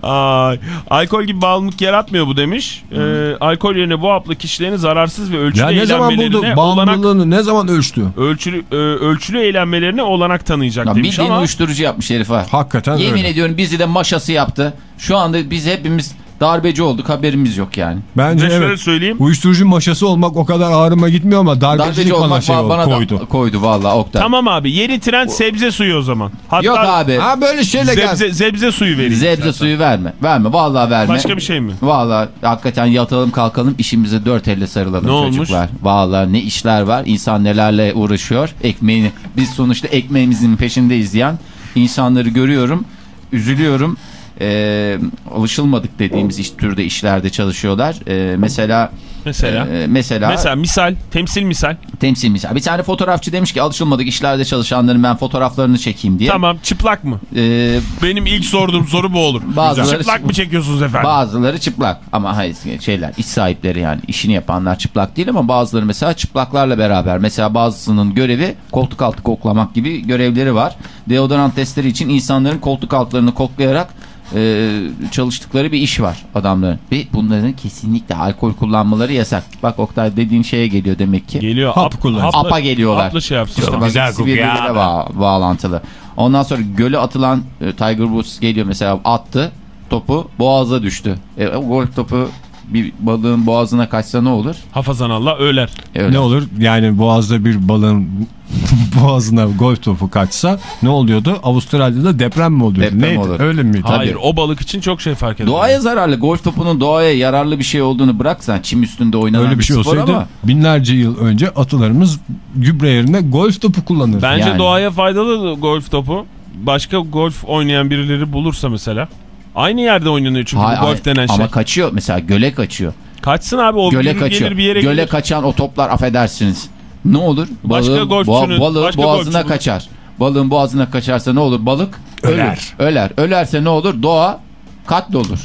[SPEAKER 3] Ay, alkol gibi bağımlılık yaratmıyor bu demiş. Ee, alkol yerine bu haplı kişilerin zararsız ve ölçülü
[SPEAKER 2] Ya ne zaman buldu
[SPEAKER 3] olanak,
[SPEAKER 2] bağımlılığını ne zaman ölçtü?
[SPEAKER 3] ölçülü, e, ölçülü eğlenmelerine olanak tanıyacak
[SPEAKER 4] Ya
[SPEAKER 3] demiş
[SPEAKER 4] bildiğin
[SPEAKER 3] ama
[SPEAKER 4] uyuşturucu yapmış herif ha.
[SPEAKER 2] Hakikaten
[SPEAKER 4] Yemin
[SPEAKER 2] öyle.
[SPEAKER 4] ediyorum bizi de maşası yaptı. Şu anda biz hepimiz darbeci olduk haberimiz yok yani.
[SPEAKER 2] Bence
[SPEAKER 3] ve şöyle
[SPEAKER 2] evet.
[SPEAKER 3] söyleyeyim.
[SPEAKER 2] Uyuşturucu maşası olmak o kadar ağrıma gitmiyor ama
[SPEAKER 4] Darbeci
[SPEAKER 2] darbecilik bana
[SPEAKER 4] olmak
[SPEAKER 2] şey
[SPEAKER 4] ba- bana
[SPEAKER 2] koydu.
[SPEAKER 4] da koydu valla Oktay.
[SPEAKER 3] Tamam abi yeni trend sebze suyu o zaman. Hatta
[SPEAKER 4] Yok abi.
[SPEAKER 2] Ha böyle şeyle gel.
[SPEAKER 3] Zebze, zebze suyu vereyim.
[SPEAKER 4] Zebze
[SPEAKER 3] istersen.
[SPEAKER 4] suyu verme. Verme vallahi verme.
[SPEAKER 3] Başka bir şey mi?
[SPEAKER 4] Valla hakikaten yatalım kalkalım işimize dört elle sarılalım
[SPEAKER 3] Ne olmuş?
[SPEAKER 4] çocuklar. Valla ne işler var insan nelerle uğraşıyor. Ekmeğini biz sonuçta ekmeğimizin peşinde izleyen insanları görüyorum. Üzülüyorum. Ee, alışılmadık dediğimiz iş, türde işlerde çalışıyorlar. Ee, mesela
[SPEAKER 3] Mesela.
[SPEAKER 4] e, mesela,
[SPEAKER 3] Mesela misal, temsil misal.
[SPEAKER 4] temsil misal. Bir tane fotoğrafçı demiş ki alışılmadık işlerde çalışanların ben fotoğraflarını çekeyim diye.
[SPEAKER 3] Tamam çıplak mı?
[SPEAKER 4] Ee,
[SPEAKER 3] Benim ilk sorduğum soru bu olur.
[SPEAKER 4] Bazıları-
[SPEAKER 3] Çıplak mı çekiyorsunuz efendim?
[SPEAKER 4] Bazıları çıplak ama hayır şeyler iş sahipleri yani işini yapanlar çıplak değil ama bazıları mesela çıplaklarla beraber. Mesela bazısının görevi koltuk altı koklamak gibi görevleri var. Deodorant testleri için insanların koltuk altlarını koklayarak e, çalıştıkları bir iş var adamların. Ve bunların kesinlikle alkol kullanmaları yasak. Bak Oktay dediğin şeye geliyor demek ki.
[SPEAKER 3] Geliyor.
[SPEAKER 2] Hap kullan.
[SPEAKER 3] hapla-
[SPEAKER 4] Apa geliyorlar.
[SPEAKER 3] Hapla şey yapsın.
[SPEAKER 4] İşte bak,
[SPEAKER 2] güzel
[SPEAKER 4] bağ- bağlantılı. Ondan sonra göle atılan e, Tiger Woods geliyor mesela attı topu boğaza düştü. E, o golf topu bir balığın boğazına kaçsa ne olur?
[SPEAKER 3] Hafazan Allah öler.
[SPEAKER 4] Öyle.
[SPEAKER 2] Ne olur yani boğazda bir balığın boğazına golf topu kaçsa ne oluyordu? Avustralya'da deprem mi oluyordu?
[SPEAKER 4] Deprem
[SPEAKER 2] Neydi?
[SPEAKER 4] olur.
[SPEAKER 2] Öyle miydi?
[SPEAKER 3] Hayır o balık için çok şey fark eder.
[SPEAKER 4] Doğaya zararlı. Golf topunun doğaya yararlı bir şey olduğunu bıraksan çim üstünde oynanan
[SPEAKER 2] Öyle bir şey
[SPEAKER 4] spor
[SPEAKER 2] olsaydı
[SPEAKER 4] ama
[SPEAKER 2] binlerce yıl önce atalarımız gübre yerine golf topu kullanır.
[SPEAKER 3] Bence
[SPEAKER 4] Yani.
[SPEAKER 3] doğaya faydalı golf topu. Başka golf oynayan birileri bulursa mesela. Aynı yerde oynanıyor çünkü
[SPEAKER 4] Hayır,
[SPEAKER 3] bu golf
[SPEAKER 4] hayır.
[SPEAKER 3] denen şey.
[SPEAKER 4] ama kaçıyor mesela göle kaçıyor.
[SPEAKER 3] Kaçsın abi o
[SPEAKER 4] göle
[SPEAKER 3] gelir,
[SPEAKER 4] kaçıyor.
[SPEAKER 3] gelir bir yere
[SPEAKER 4] göle
[SPEAKER 3] gelir.
[SPEAKER 4] kaçan o toplar affedersiniz. Ne olur?
[SPEAKER 3] Başka
[SPEAKER 4] Balığın,
[SPEAKER 3] golfçünün-
[SPEAKER 4] balığı
[SPEAKER 3] başka
[SPEAKER 4] boğazına
[SPEAKER 3] golfçünün-
[SPEAKER 4] kaçar. Balığın boğazına kaçarsa ne olur? Balık
[SPEAKER 2] Öler.
[SPEAKER 4] ölür. Öler. Ölerse ne olur? Doğa katlolur.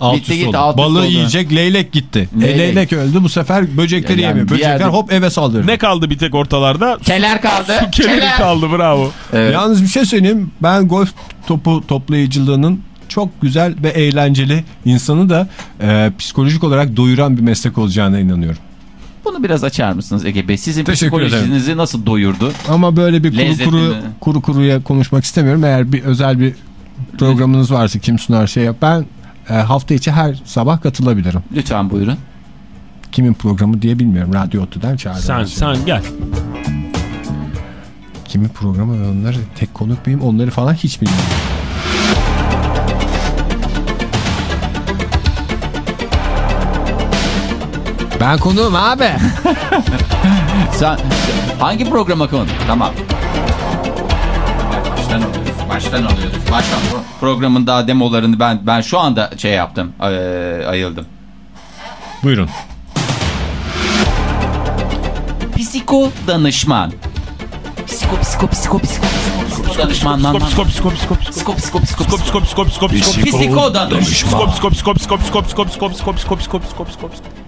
[SPEAKER 2] Alt
[SPEAKER 4] Bitti gitti,
[SPEAKER 2] oldu.
[SPEAKER 4] alt
[SPEAKER 2] Balığı
[SPEAKER 4] oldu.
[SPEAKER 2] yiyecek leylek gitti.
[SPEAKER 4] Leylek.
[SPEAKER 2] E, leylek öldü bu sefer böcekleri
[SPEAKER 4] Yani
[SPEAKER 2] yemiyor. Böcekler
[SPEAKER 4] yerde-
[SPEAKER 2] hop eve saldırır.
[SPEAKER 3] Ne kaldı bir tek ortalarda?
[SPEAKER 4] Keler kaldı.
[SPEAKER 3] Keleri kaldı bravo.
[SPEAKER 4] Evet.
[SPEAKER 2] Yalnız bir şey söyleyeyim. Ben golf topu toplayıcılığının çok güzel ve eğlenceli insanı da e, psikolojik olarak doyuran bir meslek olacağına inanıyorum.
[SPEAKER 4] Bunu biraz açar mısınız Ege Bey? Sizin
[SPEAKER 2] Teşekkür ederim.
[SPEAKER 4] psikolojinizi nasıl doyurdu?
[SPEAKER 2] Ama böyle bir kuru
[SPEAKER 4] Lezzetli
[SPEAKER 2] kuru
[SPEAKER 4] mi?
[SPEAKER 2] kuru kuruya konuşmak istemiyorum. Eğer bir özel bir programınız varsa kim sunar şey yap. Ben e, hafta içi her sabah katılabilirim.
[SPEAKER 4] Lütfen buyurun.
[SPEAKER 2] Kimin programı diye bilmiyorum. Radyo Otu'dan çağırdım.
[SPEAKER 3] Sen sen gel.
[SPEAKER 2] Kimin programı onları tek konuk muyum onları falan hiç bilmiyorum. Ben konuğum abi.
[SPEAKER 4] Sen hangi programa konu? Tamam. Baştan alıyoruz. baştan alıyoruz. Baştan Pro- programın daha demolarını ben ben şu anda şey yaptım. Ee, ayıldım.
[SPEAKER 2] Buyurun.
[SPEAKER 4] Psiko danışman. Psiko danışman.
[SPEAKER 3] psikop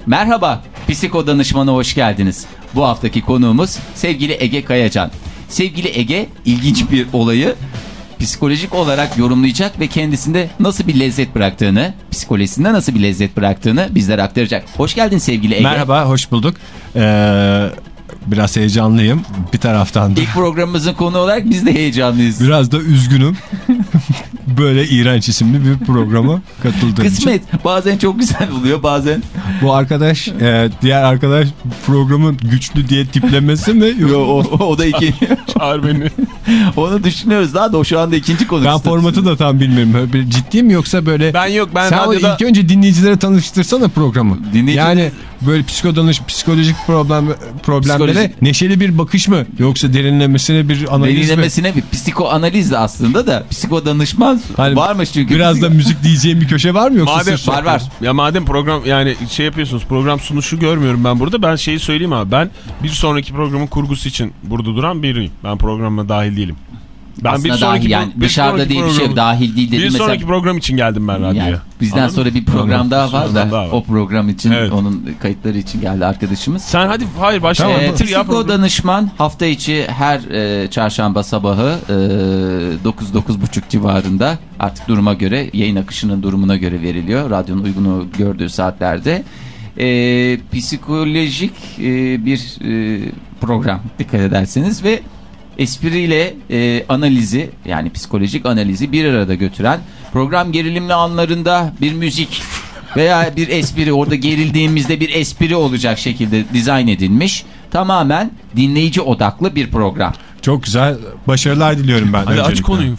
[SPEAKER 4] Merhaba, Psiko Danışman'a hoş geldiniz. Bu haftaki konuğumuz sevgili Ege Kayacan. Sevgili Ege ilginç bir olayı psikolojik olarak yorumlayacak ve kendisinde nasıl bir lezzet bıraktığını, psikolojisinde nasıl bir lezzet bıraktığını bizlere aktaracak. Hoş geldin sevgili Ege.
[SPEAKER 2] Merhaba, hoş bulduk. Ee, biraz heyecanlıyım bir taraftan da.
[SPEAKER 4] İlk programımızın konu olarak biz de heyecanlıyız.
[SPEAKER 2] Biraz da üzgünüm. Böyle iğrenç isimli bir programa katıldığım için.
[SPEAKER 4] Kısmet bazen çok güzel oluyor bazen.
[SPEAKER 2] Bu arkadaş, e, diğer arkadaş programın güçlü diye tiplemesi mi? Yok.
[SPEAKER 4] Yo, o, o da iki.
[SPEAKER 3] Çağır beni.
[SPEAKER 4] Onu düşünüyoruz daha da o şu anda ikinci konu.
[SPEAKER 2] Ben formatı da tam bilmiyorum. Ciddi mi yoksa böyle...
[SPEAKER 3] Ben yok ben
[SPEAKER 2] Sen
[SPEAKER 3] radyoda
[SPEAKER 2] ilk önce dinleyicilere tanıştırsana programı.
[SPEAKER 4] Dinleyici-
[SPEAKER 2] Yani böyle psikodanış, psikolojik problem problemlere
[SPEAKER 4] Psikolojik-
[SPEAKER 2] neşeli bir bakış mı? Yoksa derinlemesine bir analiz mi?
[SPEAKER 4] Derinlemesine bir psikoanaliz de aslında da psiko danışman
[SPEAKER 2] Hani
[SPEAKER 4] varmış çünkü.
[SPEAKER 2] Biraz da müzik diyeceğim bir köşe var mı yoksa?
[SPEAKER 3] Madem,
[SPEAKER 4] Var, var.
[SPEAKER 3] Ya madem program yani şey yapıyorsunuz program sunuşu görmüyorum ben burada. Ben şeyi söyleyeyim abi. Ben bir sonraki programın kurgusu için burada duran biriyim. Ben programa dahil değilim. Ben
[SPEAKER 4] Aslında dahil yani
[SPEAKER 3] bir
[SPEAKER 4] dışarıda
[SPEAKER 3] sonraki
[SPEAKER 4] değil bir şey yok
[SPEAKER 3] program-
[SPEAKER 4] dahil değil
[SPEAKER 3] Bir
[SPEAKER 4] dedi mesela.
[SPEAKER 3] sonraki program için geldim ben radyoya.
[SPEAKER 4] Yani bizden
[SPEAKER 3] Anladın
[SPEAKER 4] sonra
[SPEAKER 3] mı?
[SPEAKER 4] bir program daha var da
[SPEAKER 3] daha var.
[SPEAKER 4] o program için
[SPEAKER 3] Evet.
[SPEAKER 4] onun kayıtları için geldi arkadaşımız.
[SPEAKER 3] Sen hadi hayır başla.
[SPEAKER 4] Ee,
[SPEAKER 3] bitir ya
[SPEAKER 4] psiko danışman hafta içi her e, çarşamba sabahı e, 9-9.30 civarında artık duruma göre yayın akışının durumuna göre veriliyor. Radyonun uygunu gördüğü saatlerde. E, psikolojik e, bir e, program dikkat ederseniz ve espriyle e, analizi yani psikolojik analizi bir arada götüren program gerilimli anlarında bir müzik veya bir espri orada gerildiğimizde bir espri olacak şekilde dizayn edilmiş tamamen dinleyici odaklı bir program.
[SPEAKER 2] Çok güzel. Başarılar diliyorum ben.
[SPEAKER 3] Hadi aç konuyu.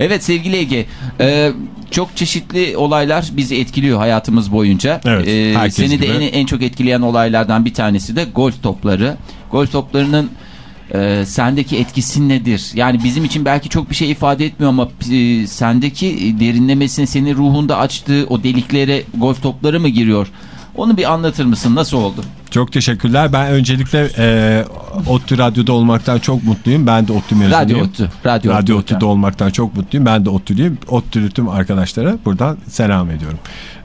[SPEAKER 4] Evet sevgili Ege e, çok çeşitli olaylar bizi etkiliyor hayatımız boyunca.
[SPEAKER 2] Evet,
[SPEAKER 4] E, seni de
[SPEAKER 2] gibi.
[SPEAKER 4] en, en çok etkileyen olaylardan bir tanesi de golf topları. Golf toplarının e, sendeki etkisi nedir? Yani bizim için belki çok bir şey ifade etmiyor ama e, sendeki derinlemesine senin ruhunda açtığı o deliklere golf topları mı giriyor? Onu bir anlatır mısın? Nasıl oldu?
[SPEAKER 2] Çok teşekkürler. Ben öncelikle e, ODTÜ Radyo'da olmaktan çok mutluyum. Ben de ODTÜ mezunuyum.
[SPEAKER 4] Radyo Ottu. Radyo,
[SPEAKER 2] Radyo. ODTÜ'de olmaktan çok mutluyum. Ben de ODTÜ'lüyüm. ODTÜ'lü tüm arkadaşlara buradan selam ediyorum.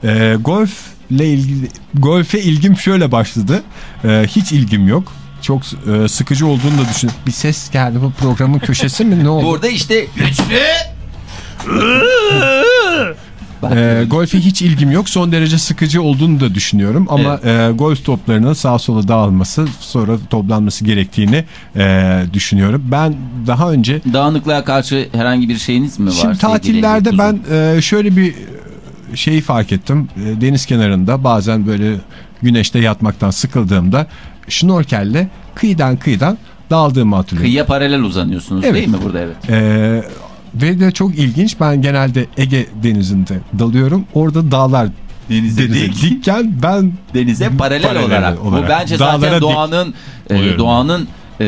[SPEAKER 2] E, golfle ilgili, golfe ilgim şöyle başladı. E, hiç ilgim yok. Çok e, sıkıcı olduğunu da düşün. Bir ses geldi bu programın köşesi mi ne oldu?
[SPEAKER 4] Burada işte güçlü.
[SPEAKER 2] E, golfe hiç ilgim yok. Son derece sıkıcı olduğunu da düşünüyorum. Ama e, golf toplarının sağa sola dağılması sonra toplanması gerektiğini e, düşünüyorum. Ben daha önce
[SPEAKER 4] Dağınıklığa karşı herhangi bir şeyiniz mi var?
[SPEAKER 2] Şimdi tatillerde ben e, şöyle bir şeyi fark ettim. E, deniz kenarında bazen böyle güneşte yatmaktan sıkıldığımda şnorkelle kıyıdan kıyıdan daldığımı hatırlıyorum.
[SPEAKER 4] Kıyıya paralel uzanıyorsunuz
[SPEAKER 2] Evet.
[SPEAKER 4] değil mi burada evet.
[SPEAKER 2] E, ve de çok ilginç ben genelde Ege denizinde dalıyorum. Orada dağlar
[SPEAKER 4] Denize
[SPEAKER 2] denize
[SPEAKER 4] dik.
[SPEAKER 2] dikken ben
[SPEAKER 4] Denize paralel,
[SPEAKER 2] Paralel
[SPEAKER 4] olarak.
[SPEAKER 2] olarak.
[SPEAKER 4] Bu bence
[SPEAKER 2] Dağlara
[SPEAKER 4] zaten
[SPEAKER 2] dik
[SPEAKER 4] doğanın e,
[SPEAKER 3] oluyorum.
[SPEAKER 4] doğanın e,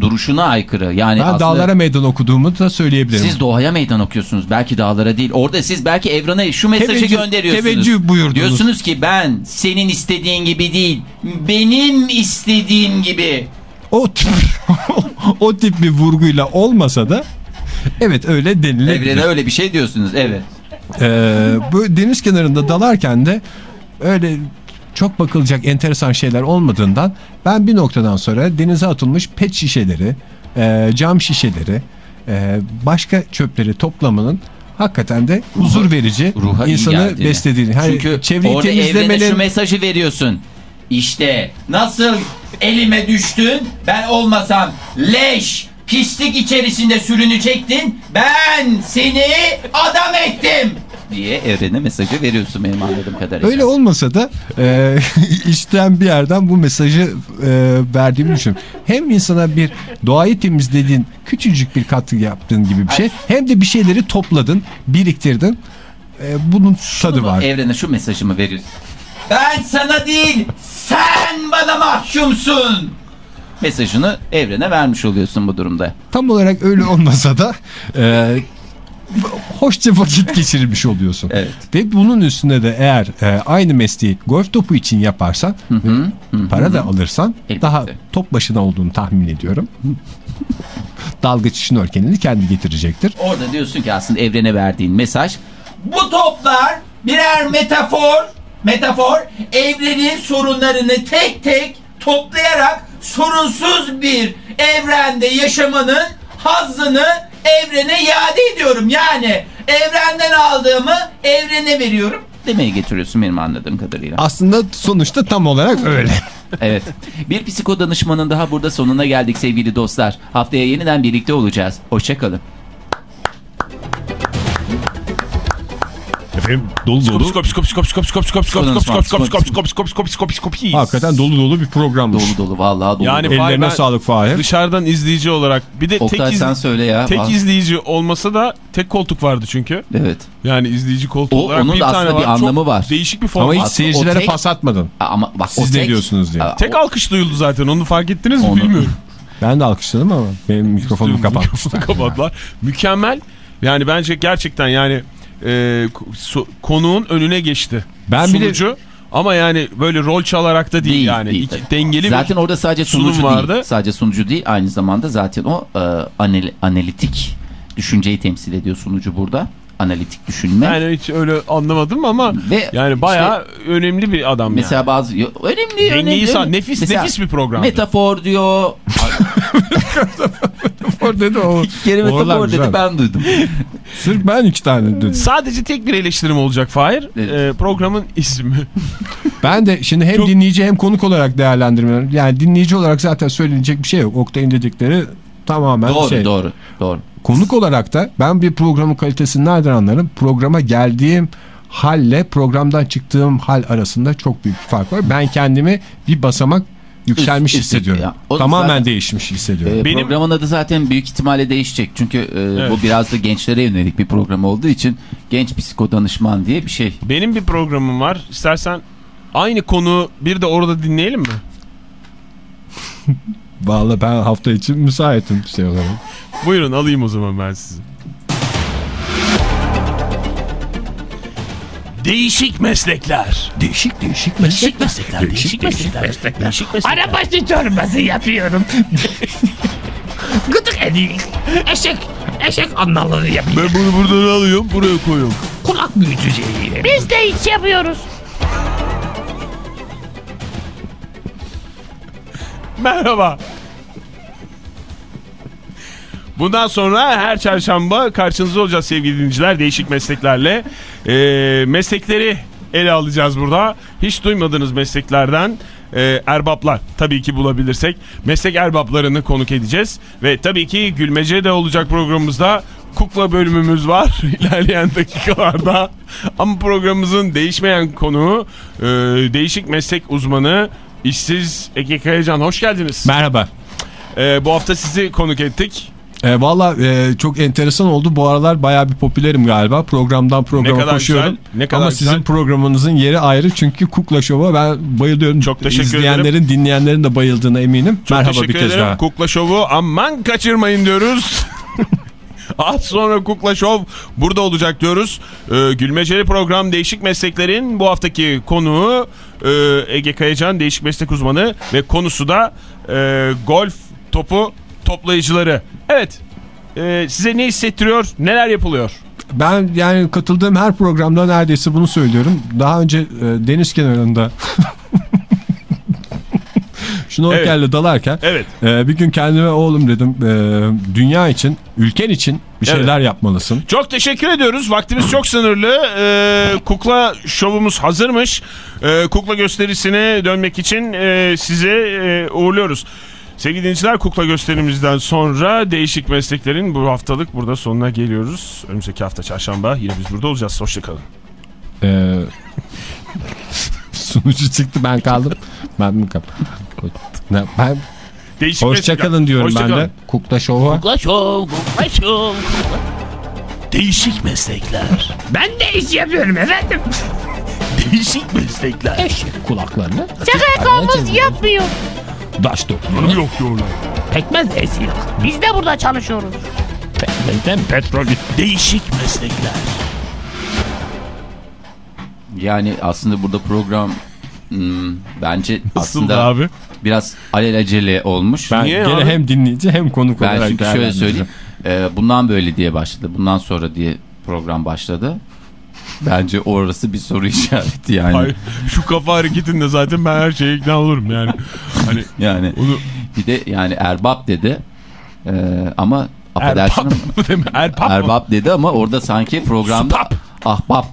[SPEAKER 4] duruşuna aykırı. Yani
[SPEAKER 2] ben
[SPEAKER 4] aslında
[SPEAKER 2] dağlara meydan okuduğumu da söyleyebilirim.
[SPEAKER 4] siz doğaya meydan okuyorsunuz. Belki dağlara değil. Orada siz belki evrene şu mesajı
[SPEAKER 2] Teveccüh-
[SPEAKER 4] gönderiyorsunuz.
[SPEAKER 2] teveccüh buyurdunuz.
[SPEAKER 4] Diyorsunuz ki ben senin istediğin gibi değil. Benim istediğim gibi.
[SPEAKER 2] o tip, o tip bir vurguyla olmasa da evet öyle denilebilir.
[SPEAKER 4] Evrene öyle bir şey diyorsunuz. Evet.
[SPEAKER 2] Ee, bu deniz kenarında dalarken de öyle çok bakılacak enteresan şeyler olmadığından ben bir noktadan sonra denize atılmış pet şişeleri, e, cam şişeleri, e, başka çöpleri toplamanın hakikaten de huzur verici
[SPEAKER 4] Ruha
[SPEAKER 2] insanı beslediğini. Hani
[SPEAKER 4] Çünkü
[SPEAKER 2] çevreyi
[SPEAKER 4] orada evrene
[SPEAKER 2] temizlemenin
[SPEAKER 4] şu mesajı veriyorsun. İşte nasıl elime düştün ben olmasam leş pislik içerisinde sürünecektin ben seni adam ettim diye evrene mesajı veriyorsun benim anladığım kadarıyla.
[SPEAKER 2] Öyle olmasa da e, içten bir yerden bu mesajı e, verdiğimi düşünüyorum. Hem insana bir doğayı temizlediğin küçücük bir katkı yaptığın gibi bir şey. Hem de bir şeyleri topladın, biriktirdin. E, bunun tadı var.
[SPEAKER 4] Evrene şu mesajımı veriyorsun. Ben sana değil sen bana mahkumsun. mesajını evrene vermiş oluyorsun bu durumda.
[SPEAKER 2] Tam olarak öyle olmasa da e, hoşça vakit geçirmiş oluyorsun.
[SPEAKER 4] Evet.
[SPEAKER 2] Ve bunun üstüne de eğer e, aynı mesleği golf topu için yaparsan para da alırsan
[SPEAKER 4] Elbette.
[SPEAKER 2] daha top başına olduğunu tahmin ediyorum. Dalgıç şnorkelini kendi getirecektir.
[SPEAKER 4] Orada diyorsun ki aslında evrene verdiğin mesaj bu toplar birer metafor metafor evrenin sorunlarını tek tek toplayarak sorunsuz bir evrende yaşamanın hazzını evrene iade ediyorum. Yani evrenden aldığımı evrene veriyorum. Demeye getiriyorsun benim anladığım kadarıyla.
[SPEAKER 2] Aslında sonuçta tam olarak öyle.
[SPEAKER 4] Evet. Bir psiko danışmanın daha burada sonuna geldik sevgili dostlar. Haftaya yeniden birlikte olacağız. Hoşçakalın.
[SPEAKER 3] Efendim dolu dolu. Skop skop skop skop skop skop skop skop skop skop skop skop skop skop skop skop
[SPEAKER 2] Hakikaten dolu dolu bir programmış.
[SPEAKER 4] Dolu dolu vallahi dolu
[SPEAKER 3] Yani
[SPEAKER 2] Ellerine sağlık Fahir.
[SPEAKER 3] Dışarıdan izleyici olarak bir de tek,
[SPEAKER 4] Oktay
[SPEAKER 3] iz-
[SPEAKER 4] sen söyle ya.
[SPEAKER 3] tek
[SPEAKER 4] Ah,
[SPEAKER 3] izleyici olmasa da tek koltuk vardı çünkü.
[SPEAKER 4] Evet.
[SPEAKER 3] Yani izleyici koltuğu
[SPEAKER 4] O-
[SPEAKER 3] olarak
[SPEAKER 4] onun
[SPEAKER 3] bir
[SPEAKER 4] da aslında bir
[SPEAKER 3] var. Çok
[SPEAKER 4] anlamı var.
[SPEAKER 3] Değişik bir
[SPEAKER 2] Ama
[SPEAKER 3] format.
[SPEAKER 2] hiç
[SPEAKER 4] Aslında
[SPEAKER 2] seyircilere
[SPEAKER 4] tek-
[SPEAKER 2] pas atmadın.
[SPEAKER 4] Ama bak
[SPEAKER 2] Siz ne
[SPEAKER 4] tek-
[SPEAKER 2] diyorsunuz diye.
[SPEAKER 3] Tek alkış duyuldu zaten onu fark ettiniz mi bilmiyorum.
[SPEAKER 2] Ben de alkışladım ama benim mikrofonumu kapatmışlar.
[SPEAKER 3] Kapattılar. Mükemmel. Yani bence gerçekten yani e, so- konuğun önüne geçti.
[SPEAKER 2] Ben
[SPEAKER 3] Sunucu. Ama yani böyle rol çalarak da değil,
[SPEAKER 4] Değil,
[SPEAKER 3] yani.
[SPEAKER 4] değil
[SPEAKER 3] İki- dengeli
[SPEAKER 4] Zaten
[SPEAKER 3] bir
[SPEAKER 4] orada sadece
[SPEAKER 3] sunum
[SPEAKER 4] sunucu
[SPEAKER 3] vardı.
[SPEAKER 4] değil. Sadece sunucu değil. Aynı zamanda zaten o e, anal- analitik düşünceyi temsil ediyor sunucu burada. Analitik düşünme.
[SPEAKER 3] Yani hiç öyle anlamadım ama
[SPEAKER 4] Ve
[SPEAKER 3] yani bayağı önemli bir adam
[SPEAKER 4] Mesela
[SPEAKER 3] yani.
[SPEAKER 4] bazı önemli
[SPEAKER 3] Dengeyi
[SPEAKER 4] önemli.
[SPEAKER 3] sağ- nefis-
[SPEAKER 4] Mesela
[SPEAKER 3] nefis bir programdı.
[SPEAKER 4] Metafor diyor.
[SPEAKER 2] Metafor dedi o.
[SPEAKER 4] Bir kere
[SPEAKER 2] Oralar
[SPEAKER 4] metafor dedi
[SPEAKER 2] güzel.
[SPEAKER 4] ben duydum.
[SPEAKER 2] Sırf ben iki tane dedim.
[SPEAKER 3] Sadece tek bir eleştirim olacak Fahir.
[SPEAKER 4] Evet.
[SPEAKER 3] Ee, programın ismi.
[SPEAKER 2] Ben de şimdi hem
[SPEAKER 3] Çok-
[SPEAKER 2] dinleyici hem konuk olarak değerlendirmiyorum. Yani dinleyici olarak zaten söylenecek bir şey yok. Oktay'ın dedikleri tamamen
[SPEAKER 4] doğru
[SPEAKER 2] şey.
[SPEAKER 4] doğru doğru.
[SPEAKER 2] Konuk olarak da ben bir programın kalitesini nereden anlarım? Programa geldiğim halle programdan çıktığım hal arasında çok büyük bir fark var. Ben kendimi bir basamak yükselmiş
[SPEAKER 4] Üst-
[SPEAKER 2] hissediyorum.
[SPEAKER 4] ya, o
[SPEAKER 2] Tamamen
[SPEAKER 4] zaten-
[SPEAKER 2] değişmiş hissediyorum.
[SPEAKER 4] Ee,
[SPEAKER 3] Benim-
[SPEAKER 4] Programın adı zaten büyük ihtimalle değişecek. Çünkü e, bu biraz da gençlere yönelik bir program olduğu için genç psikodanışman diye bir şey.
[SPEAKER 3] Benim bir programım var. İstersen aynı konu bir de orada dinleyelim mi?
[SPEAKER 2] Vallahi ben hafta için müsaitim şey olarak.
[SPEAKER 3] Buyurun alayım o zaman ben sizi. Değişik meslekler.
[SPEAKER 2] Değişik değişik
[SPEAKER 7] Değişik meslekler, değişik meslekler, değişik meslekler. Arabaşı çorbası yapıyorum. Gıdık edik. Eşek, eşek anlaları yapıyorum.
[SPEAKER 3] Ben bunu buradan alıyorum buraya koyuyorum.
[SPEAKER 7] Kulak büyütücüyüm. Biz de hiç yapıyoruz.
[SPEAKER 3] Merhaba. Bundan sonra her çarşamba karşınızda olacağız sevgili dinleyiciler değişik mesleklerle. Ee, meslekleri ele alacağız burada. Hiç duymadığınız mesleklerden e, erbaplar tabii ki bulabilirsek meslek erbaplarını konuk edeceğiz. Ve tabii ki gülmece de olacak programımızda kukla bölümümüz var ilerleyen dakikalarda. Ama programımızın değişmeyen konuğu e, değişik meslek uzmanı işsiz Ege Kayacan hoş geldiniz.
[SPEAKER 2] Merhaba.
[SPEAKER 3] Ee, bu hafta sizi konuk ettik.
[SPEAKER 2] E, Valla e, çok enteresan oldu. Bu aralar bayağı bir popülerim galiba. Programdan programa
[SPEAKER 3] Ne kadar
[SPEAKER 2] koşuyorum.
[SPEAKER 3] güzel, ne kadar
[SPEAKER 2] Ama
[SPEAKER 3] güzel.
[SPEAKER 2] sizin programınızın yeri ayrı. Çünkü Kukla Şov'a ben bayılıyorum.
[SPEAKER 3] Çok teşekkür
[SPEAKER 2] İzleyenlerin, dinleyenlerin de bayıldığına eminim.
[SPEAKER 3] Çok
[SPEAKER 2] Merhaba bir kez
[SPEAKER 3] ederim.
[SPEAKER 2] daha.
[SPEAKER 3] Kukla Şov'u aman kaçırmayın diyoruz. Az sonra Kukla Şov burada olacak diyoruz. Ee, Gülmeceli program Değişik Mesleklerin bu haftaki konuğu e, Ege Kayacan değişik meslek uzmanı ve konusu da e, golf topu toplayıcıları. Evet e, size ne hissettiriyor neler yapılıyor?
[SPEAKER 2] Ben yani katıldığım her programda neredeyse bunu söylüyorum. Daha önce e, deniz kenarında şnorkelle dalarken
[SPEAKER 3] Evet.
[SPEAKER 2] e, bir gün kendime oğlum dedim e, dünya için, ülken için bir
[SPEAKER 3] Evet.
[SPEAKER 2] şeyler yapmalısın.
[SPEAKER 3] Çok teşekkür ediyoruz. Vaktimiz çok sınırlı. Ee, kukla şovumuz hazırmış. Ee, kukla gösterisine dönmek için e, size e, uğurluyoruz. Sevgili dinleyiciler kukla gösterimizden sonra değişik mesleklerin bu haftalık burada sonuna geliyoruz. Önümüzdeki hafta çarşamba yine biz burada olacağız. Hoşçakalın.
[SPEAKER 2] E, sunucu çıktı ben kaldım. Ben mi kaldım? Ne, Ben
[SPEAKER 3] Değişik
[SPEAKER 2] hoşçakalın diyorum ben
[SPEAKER 3] Hoşçakalın.
[SPEAKER 2] de. Kukla Şov'a.
[SPEAKER 7] Kukla şov, kukla şov, kukla. Değişik meslekler. Ben de iş yapıyorum efendim. Değişik meslekler. Eşek kulaklarını.
[SPEAKER 5] Şakamız yapmıyor.
[SPEAKER 2] Daş dokunuyor.
[SPEAKER 3] Yok diyorlar.
[SPEAKER 7] Pekmez eziyor. Biz de burada çalışıyoruz.
[SPEAKER 2] Pekmezden petrol.
[SPEAKER 7] Değişik meslekler.
[SPEAKER 4] Yani aslında burada program hmm, bence
[SPEAKER 3] Nasıldı
[SPEAKER 4] aslında
[SPEAKER 3] abi?
[SPEAKER 4] biraz alelacele olmuş.
[SPEAKER 2] Ben
[SPEAKER 3] Niye
[SPEAKER 2] gene
[SPEAKER 3] abi?
[SPEAKER 2] hem dinleyici hem konuk
[SPEAKER 4] Ben
[SPEAKER 2] olarak
[SPEAKER 4] çünkü şöyle söyleyeyim. e, bundan böyle diye başladı. Bundan sonra diye program başladı. Bence orası bir soru işareti yani.
[SPEAKER 3] Hayır, şu kafa hareketinde zaten ben her şeye ikna olurum yani. Hani
[SPEAKER 4] Yani
[SPEAKER 3] onu
[SPEAKER 4] bir de yani erbap dedi. E, ama affedersin
[SPEAKER 3] Erbap? Erbap
[SPEAKER 4] erbap dedi ama orada sanki programda
[SPEAKER 3] Supap.
[SPEAKER 4] ahbap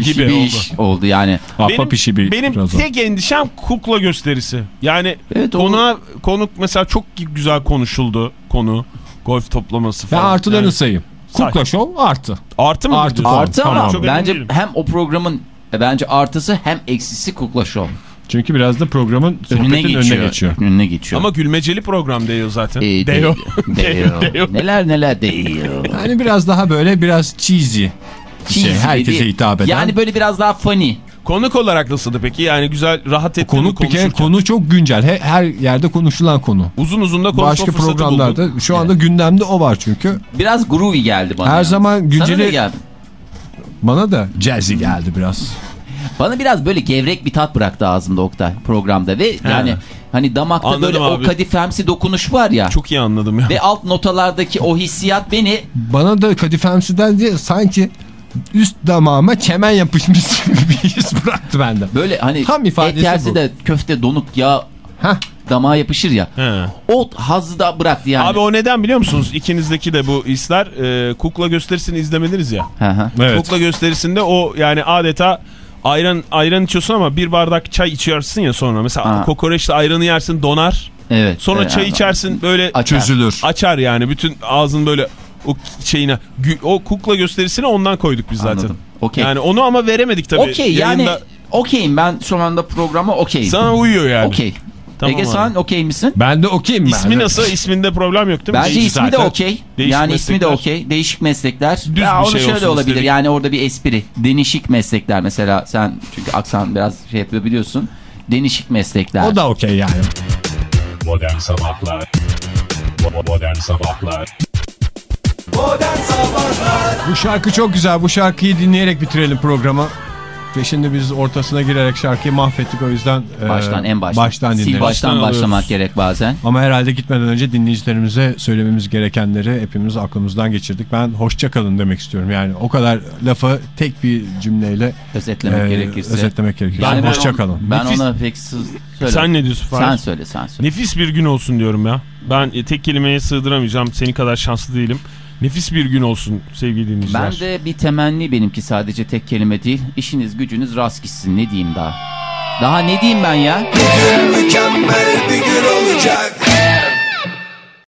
[SPEAKER 4] işi
[SPEAKER 3] Gibi
[SPEAKER 4] bir
[SPEAKER 3] oldu.
[SPEAKER 4] iş oldu yani.
[SPEAKER 2] Ahbap işi bir
[SPEAKER 3] benim
[SPEAKER 2] biraz o.
[SPEAKER 3] tek endişem kukla gösterisi. Yani
[SPEAKER 4] Evet, o-
[SPEAKER 3] konuğa, konuk mesela çok güzel konuşuldu konu. Golf toplaması
[SPEAKER 2] Ben
[SPEAKER 3] falan.
[SPEAKER 2] artılarını
[SPEAKER 3] Yani
[SPEAKER 2] sayayım. Kukla şov artı.
[SPEAKER 3] artı mı?
[SPEAKER 2] Artı?
[SPEAKER 4] Artı
[SPEAKER 2] Tamam,
[SPEAKER 4] ama
[SPEAKER 3] emin
[SPEAKER 4] bence
[SPEAKER 3] değilim.
[SPEAKER 4] hem o programın e, bence artısı hem eksisi kukla şov.
[SPEAKER 2] Çünkü biraz da programın
[SPEAKER 4] Önüne geçiyor.
[SPEAKER 2] önüne geçiyor.
[SPEAKER 4] Önüne geçiyor.
[SPEAKER 3] Ama gülmeceli program diyor zaten.
[SPEAKER 4] Ee,
[SPEAKER 3] Deo.
[SPEAKER 4] değiyor.
[SPEAKER 3] Deo.
[SPEAKER 4] Neler neler değiyor.
[SPEAKER 2] Yani biraz daha böyle biraz cheesy. bir şey,
[SPEAKER 4] Cheesy
[SPEAKER 2] herkese
[SPEAKER 4] dedi.
[SPEAKER 2] hitap eden.
[SPEAKER 4] Yani böyle biraz daha funny.
[SPEAKER 3] Konuk olarak nasıldı peki? Yani güzel rahat etti mi
[SPEAKER 2] konuk bir kere konu çok güncel. He- Her yerde konuşulan konu.
[SPEAKER 3] Uzun uzun da konuşma
[SPEAKER 2] Başka programlarda
[SPEAKER 3] buldun.
[SPEAKER 2] şu anda gündemde o var çünkü.
[SPEAKER 4] Biraz groovy geldi bana.
[SPEAKER 2] Her
[SPEAKER 4] ya.
[SPEAKER 2] zaman günceli-
[SPEAKER 4] geldi.
[SPEAKER 2] Bana da jazzy geldi biraz.
[SPEAKER 4] Bana biraz böyle gevrek bir tat bıraktı ağzımda Oktay programda ve yani hani damakta
[SPEAKER 3] Anladım
[SPEAKER 4] böyle
[SPEAKER 3] abi.
[SPEAKER 4] o kadifemsi dokunuş var ya.
[SPEAKER 3] Çok iyi anladım ya.
[SPEAKER 4] Ve alt notalardaki o hissiyat beni
[SPEAKER 2] Bana da kadifemsiden diye sanki üst damağıma kemen yapışmış gibi bir his bıraktı bende.
[SPEAKER 4] böyle hani
[SPEAKER 2] Tam ifadesi
[SPEAKER 4] et
[SPEAKER 2] bu.
[SPEAKER 4] de köfte donuk yağ
[SPEAKER 2] Hah.
[SPEAKER 4] damağa yapışır ya.
[SPEAKER 3] He.
[SPEAKER 4] O hazzı da bıraktı yani.
[SPEAKER 3] Abi o neden biliyor musunuz? İkinizdeki de bu hisler. Ee, kukla gösterisini izlemediniz ya.
[SPEAKER 4] Hı hı.
[SPEAKER 2] Evet.
[SPEAKER 3] Kukla gösterisinde o yani adeta ayran ayran içiyorsun ama bir bardak çay içiyorsun ya sonra. Mesela
[SPEAKER 4] Ha.
[SPEAKER 3] kokoreçle ayranı yersin donar.
[SPEAKER 4] Evet.
[SPEAKER 3] Sonra
[SPEAKER 4] Evet,
[SPEAKER 3] çay
[SPEAKER 4] evet.
[SPEAKER 3] içersin böyle
[SPEAKER 4] Açar.
[SPEAKER 2] Çözülür.
[SPEAKER 3] açar yani. Bütün ağzın böyle o şeyine. O kukla gösterisini ondan koyduk biz zaten.
[SPEAKER 4] Anladım. Okey.
[SPEAKER 3] Yani onu ama veremedik tabii.
[SPEAKER 4] Okey yani
[SPEAKER 3] Yayında
[SPEAKER 4] okeyim ben şu anda programa okeyim.
[SPEAKER 3] Sana uyuyor yani.
[SPEAKER 4] Okey.
[SPEAKER 3] Tamam
[SPEAKER 4] Ege
[SPEAKER 3] abi.
[SPEAKER 4] sen okey misin?
[SPEAKER 2] Ben de okeyim ben.
[SPEAKER 3] İsmi nasıl? İsminde problem yok değil mi?
[SPEAKER 4] Bence
[SPEAKER 3] Değişik
[SPEAKER 4] ismi de okey. Yani ismi de okey. Değişik meslekler.
[SPEAKER 3] bir
[SPEAKER 4] ya onu
[SPEAKER 3] şey
[SPEAKER 4] şöyle olabilir.
[SPEAKER 3] istedik.
[SPEAKER 4] Yani orada bir espri. Denişik meslekler mesela sen çünkü aksan biraz şey yapıyor biliyorsun. Denişik meslekler.
[SPEAKER 2] O da okey yani.
[SPEAKER 1] Modern Sabahlar Modern Sabahlar
[SPEAKER 2] Bu şarkı çok güzel. Bu şarkıyı dinleyerek bitirelim programı. Ve şimdi biz ortasına girerek şarkıyı mahvettik o yüzden. e,
[SPEAKER 4] baştan en baştan.
[SPEAKER 2] Baştan
[SPEAKER 4] Sil
[SPEAKER 2] dinleriz.
[SPEAKER 4] baştan
[SPEAKER 3] Baştan
[SPEAKER 4] başlamak
[SPEAKER 3] alıyoruz.
[SPEAKER 4] gerek bazen.
[SPEAKER 2] Ama herhalde gitmeden önce dinleyicilerimize söylememiz gerekenleri hepimiz aklımızdan geçirdik. Ben hoşça kalın demek istiyorum. Yani o kadar lafı tek bir cümleyle
[SPEAKER 4] Özetlemek
[SPEAKER 2] e,
[SPEAKER 4] gerekirse.
[SPEAKER 2] özetlemek gerekirse.
[SPEAKER 4] Yani ben
[SPEAKER 2] hoşça kalın.
[SPEAKER 4] Ben
[SPEAKER 3] Nefis-
[SPEAKER 4] ona pek söyle.
[SPEAKER 3] Sen ne diyorsun Fahir?
[SPEAKER 4] Sen söyle sen söyle.
[SPEAKER 3] Nefis bir gün olsun diyorum ya. Ben e, tek kelimeye sığdıramayacağım. Seni kadar şanslı değilim. Nefis bir gün olsun sevgili dinleyiciler.
[SPEAKER 4] Ben de bir temenni benimki sadece tek kelime değil. İşiniz gücünüz rast gitsin ne diyeyim daha. Daha ne diyeyim ben ya?
[SPEAKER 8] Mükemmel bir gün olacak